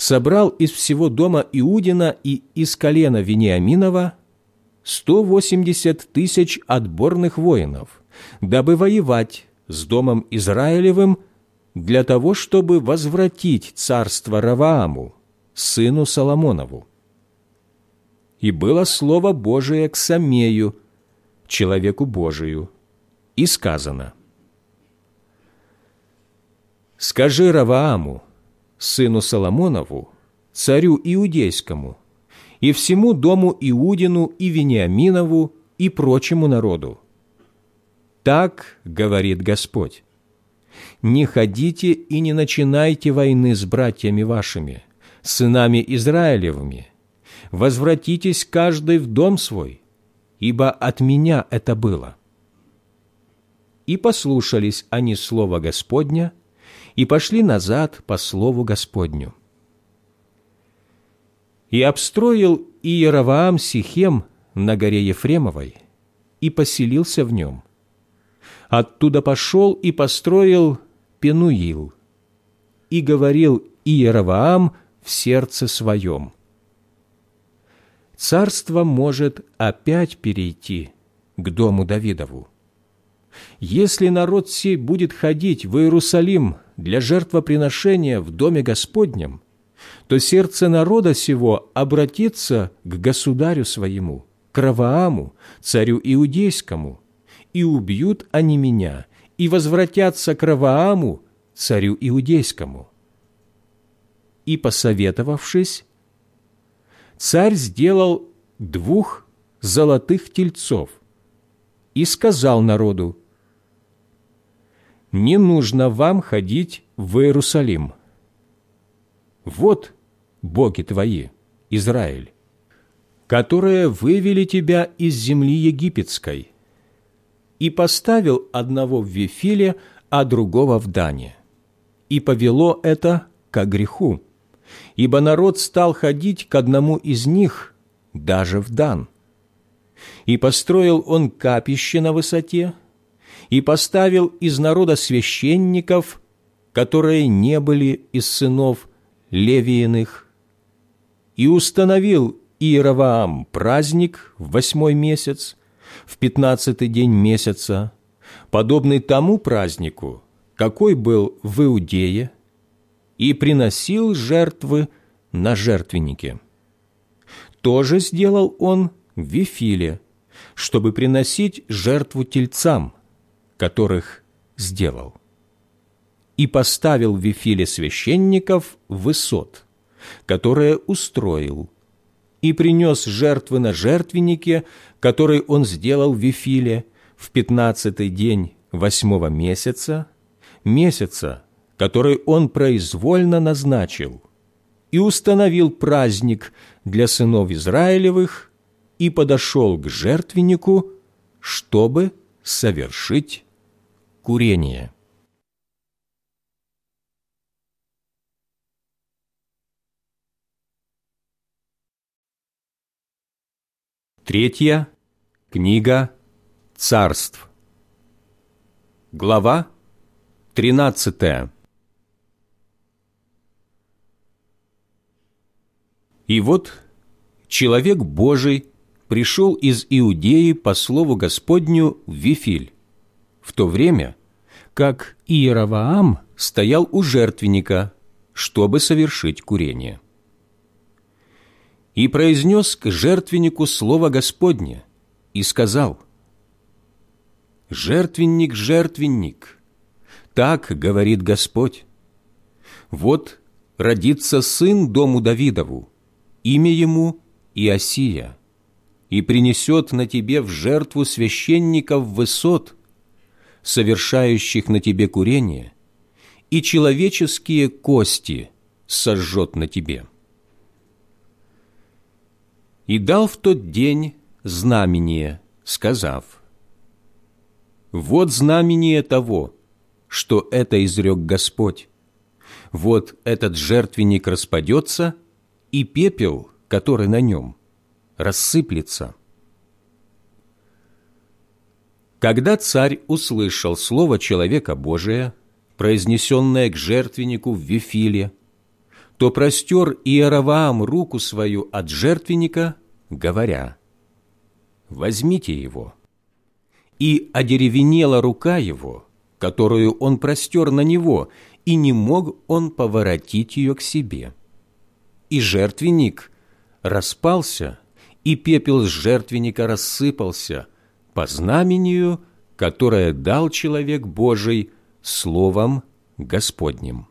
собрал из всего дома Иудина и из колена Вениаминова 180 тысяч отборных воинов, дабы воевать с домом Израилевым для того, чтобы возвратить царство Равааму, сыну Соломонову. И было слово Божие к Самею, человеку Божию, и сказано, «Скажи Равааму, сыну Соломонову, царю Иудейскому, и всему дому Иудину и Вениаминову и прочему народу. Так говорит Господь. Не ходите и не начинайте войны с братьями вашими, сынами Израилевыми. Возвратитесь каждый в дом свой, ибо от меня это было. И послушались они слова Господня, и пошли назад по слову Господню. И обстроил Иераваам Сихем на горе Ефремовой и поселился в нем. Оттуда пошел и построил Пенуил, и говорил Иераваам в сердце своем. Царство может опять перейти к дому Давидову. Если народ сей будет ходить в Иерусалим для жертвоприношения в доме Господнем, то сердце народа сего обратится к государю своему, к Равааму, царю Иудейскому, и убьют они меня, и возвратятся к Равааму, царю Иудейскому. И, посоветовавшись, царь сделал двух золотых тельцов и сказал народу, «Не нужно вам ходить в Иерусалим. Вот боги твои, Израиль, которые вывели тебя из земли египетской, и поставил одного в Вифиле, а другого в Дане. И повело это ко греху, ибо народ стал ходить к одному из них, даже в Дан. И построил он капище на высоте, и поставил из народа священников, которые не были из сынов Левииных, и установил Иераваам праздник в восьмой месяц, в пятнадцатый день месяца, подобный тому празднику, какой был в Иудее, и приносил жертвы на жертвеннике. Тоже сделал он в Вифиле, чтобы приносить жертву тельцам, которых сделал. И поставил в Вифиле священников высот, которые устроил, и принес жертвы на жертвеннике, который он сделал в Вифиле в пятнадцатый день восьмого месяца, месяца, который он произвольно назначил, и установил праздник для сынов Израилевых и подошел к жертвеннику, чтобы совершить курение. Третья книга царств. Глава тринадцатая. И вот человек Божий пришел из Иудеи по слову Господню в Вифиль, в то время, как Иераваам стоял у жертвенника, чтобы совершить курение. И произнес к жертвеннику слово Господне и сказал, «Жертвенник, жертвенник, так говорит Господь, вот родится сын дому Давидову, имя ему Иосия, и принесет на тебе в жертву священников высот, совершающих на тебе курение, и человеческие кости сожжет на тебе. И дал в тот день знамение, сказав, «Вот знамение того, что это изрек Господь. Вот этот жертвенник распадется – и пепел, который на нем, рассыплется. Когда царь услышал слово человека Божия, произнесенное к жертвеннику в Вифиле, то простер Иераваам руку свою от жертвенника, говоря, «Возьмите его». И одеревенела рука его, которую он простер на него, и не мог он поворотить ее к себе и жертвенник распался, и пепел с жертвенника рассыпался по знамению, которое дал человек Божий словом Господним.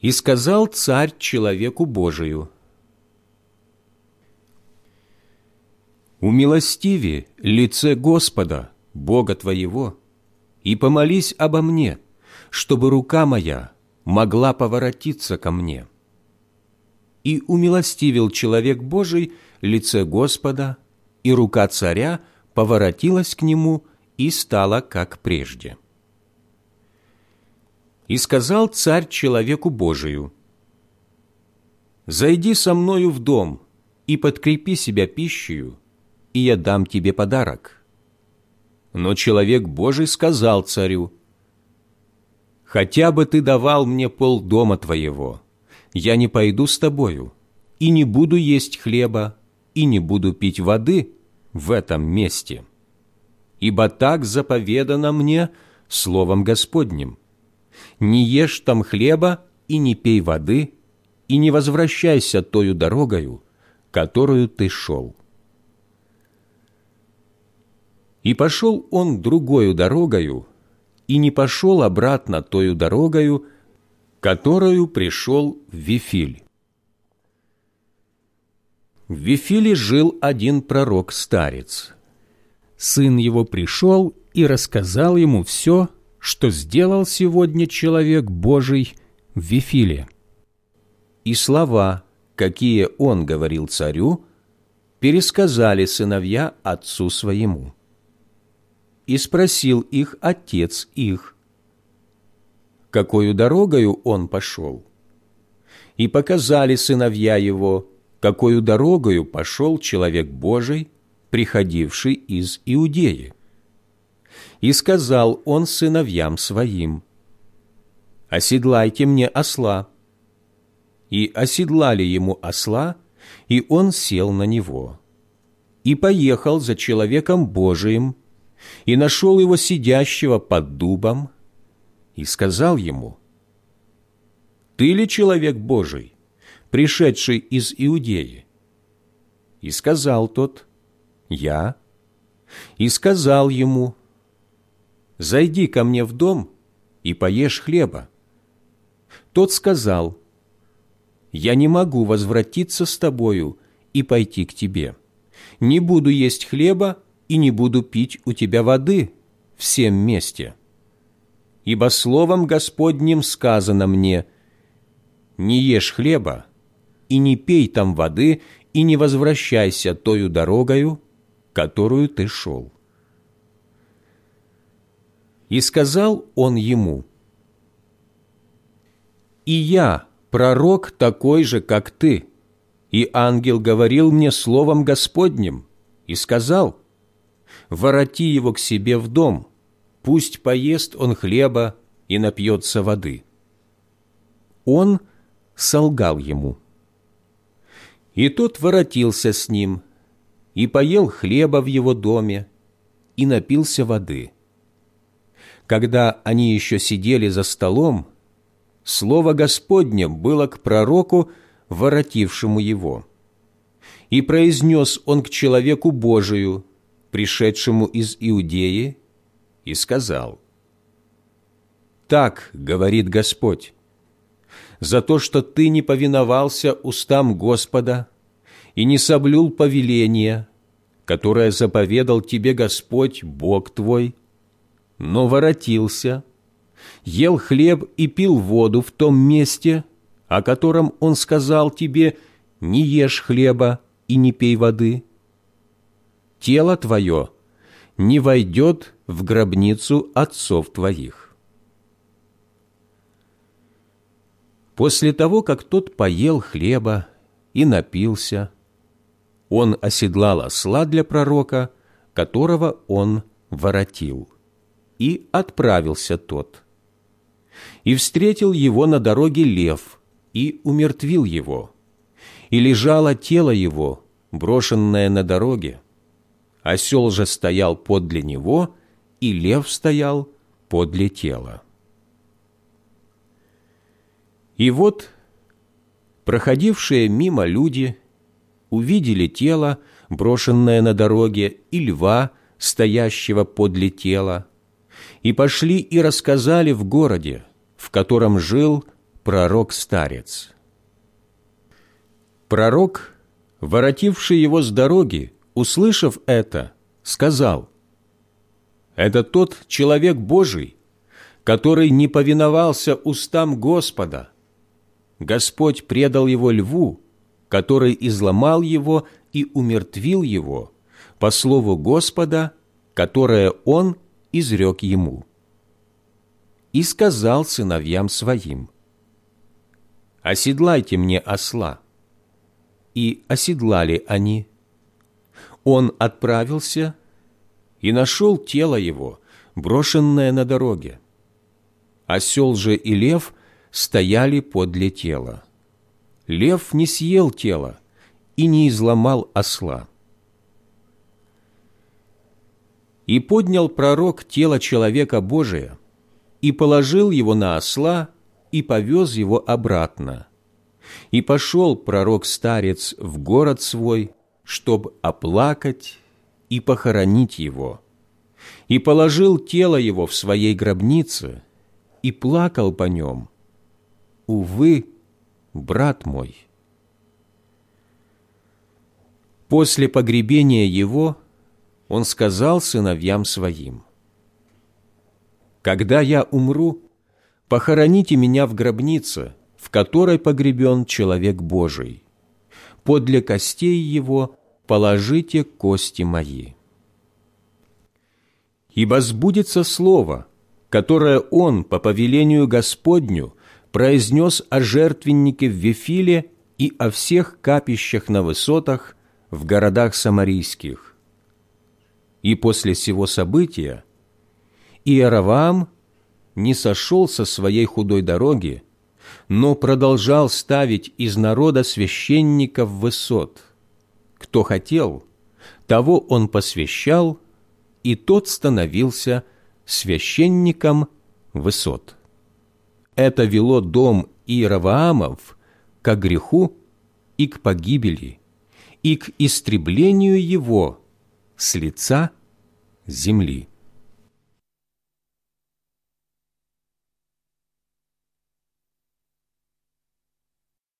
И сказал царь человеку Божию, «Умилостиви лице Господа, Бога твоего, и помолись обо мне, чтобы рука моя могла поворотиться ко мне. И умилостивил человек Божий лице Господа, и рука царя поворотилась к нему и стала как прежде. И сказал царь человеку Божию, «Зайди со мною в дом, и подкрепи себя пищей, и я дам тебе подарок». Но человек Божий сказал царю, «Хотя бы ты давал мне пол дома твоего, я не пойду с тобою, и не буду есть хлеба, и не буду пить воды в этом месте. Ибо так заповедано мне Словом Господним. Не ешь там хлеба и не пей воды, и не возвращайся тою дорогою, которую ты шел. И пошел он другою дорогою, и не пошел обратно тою дорогою, которую пришел в Вифиль. В Вифиле жил один пророк-старец. Сын его пришел и рассказал ему все, что сделал сегодня человек Божий в Вифиле. И слова, какие он говорил царю, пересказали сыновья отцу своему. И спросил их отец их, какою дорогою он пошел. И показали сыновья его, какою дорогою пошел человек Божий, приходивший из Иудеи. И сказал он сыновьям своим, «Оседлайте мне осла». И оседлали ему осла, и он сел на него. И поехал за человеком Божиим, и нашел его сидящего под дубом, и сказал ему, «Ты ли человек Божий?» Пришедший из Иудеи? И сказал тот, Я. И сказал ему, Зайди ко мне в дом и поешь хлеба. Тот сказал, Я не могу возвратиться с тобою и пойти к тебе. Не буду есть хлеба и не буду пить у тебя воды всем месте. Ибо словом Господним сказано мне, Не ешь хлеба, и не пей там воды, и не возвращайся тою дорогою, которую ты шел». И сказал он ему, «И я, пророк такой же, как ты, и ангел говорил мне словом Господним, и сказал, «Вороти его к себе в дом, пусть поест он хлеба и напьется воды». Он солгал ему – и тот воротился с ним, и поел хлеба в его доме, и напился воды. Когда они еще сидели за столом, слово Господне было к пророку, воротившему его. И произнес он к человеку Божию, пришедшему из Иудеи, и сказал, «Так говорит Господь, за то, что ты не повиновался устам Господа и не соблюл повеления, которое заповедал тебе Господь, Бог твой, но воротился, ел хлеб и пил воду в том месте, о котором Он сказал тебе, не ешь хлеба и не пей воды. Тело твое не войдет в гробницу отцов твоих. После того, как тот поел хлеба и напился, он оседлал осла для пророка, которого он воротил, и отправился тот. И встретил его на дороге лев, и умертвил его, и лежало тело его, брошенное на дороге. Осел же стоял подле него, и лев стоял подле тела. И вот проходившие мимо люди увидели тело, брошенное на дороге, и льва, стоящего подле тела, и пошли и рассказали в городе, в котором жил пророк-старец. Пророк, воротивший его с дороги, услышав это, сказал, «Это тот человек Божий, который не повиновался устам Господа, Господь предал его льву, который изломал его и умертвил его, по слову Господа, которое он изрек ему. И сказал сыновьям своим, «Оседлайте мне осла». и оседлали они. Он отправился и нашел тело его, брошенное на дороге. Осел же и лев стояли подле тела. Лев не съел тело и не изломал осла. И поднял пророк тело человека Божия, и положил его на осла, и повез его обратно. И пошел пророк-старец в город свой, чтоб оплакать и похоронить его. И положил тело его в своей гробнице, и плакал по нем. Увы, брат мой. После погребения его – он сказал сыновьям своим, «Когда я умру, похороните меня в гробнице, в которой погребен человек Божий. Подле костей его положите кости мои». Ибо сбудется слово, которое он по повелению Господню произнес о жертвеннике в Вифиле и о всех капищах на высотах в городах самарийских и после сего события Иераваам не сошел со своей худой дороги, но продолжал ставить из народа священников высот. Кто хотел, того он посвящал, и тот становился священником высот. Это вело дом Иераваамов к греху и к погибели, и к истреблению его с лица земли.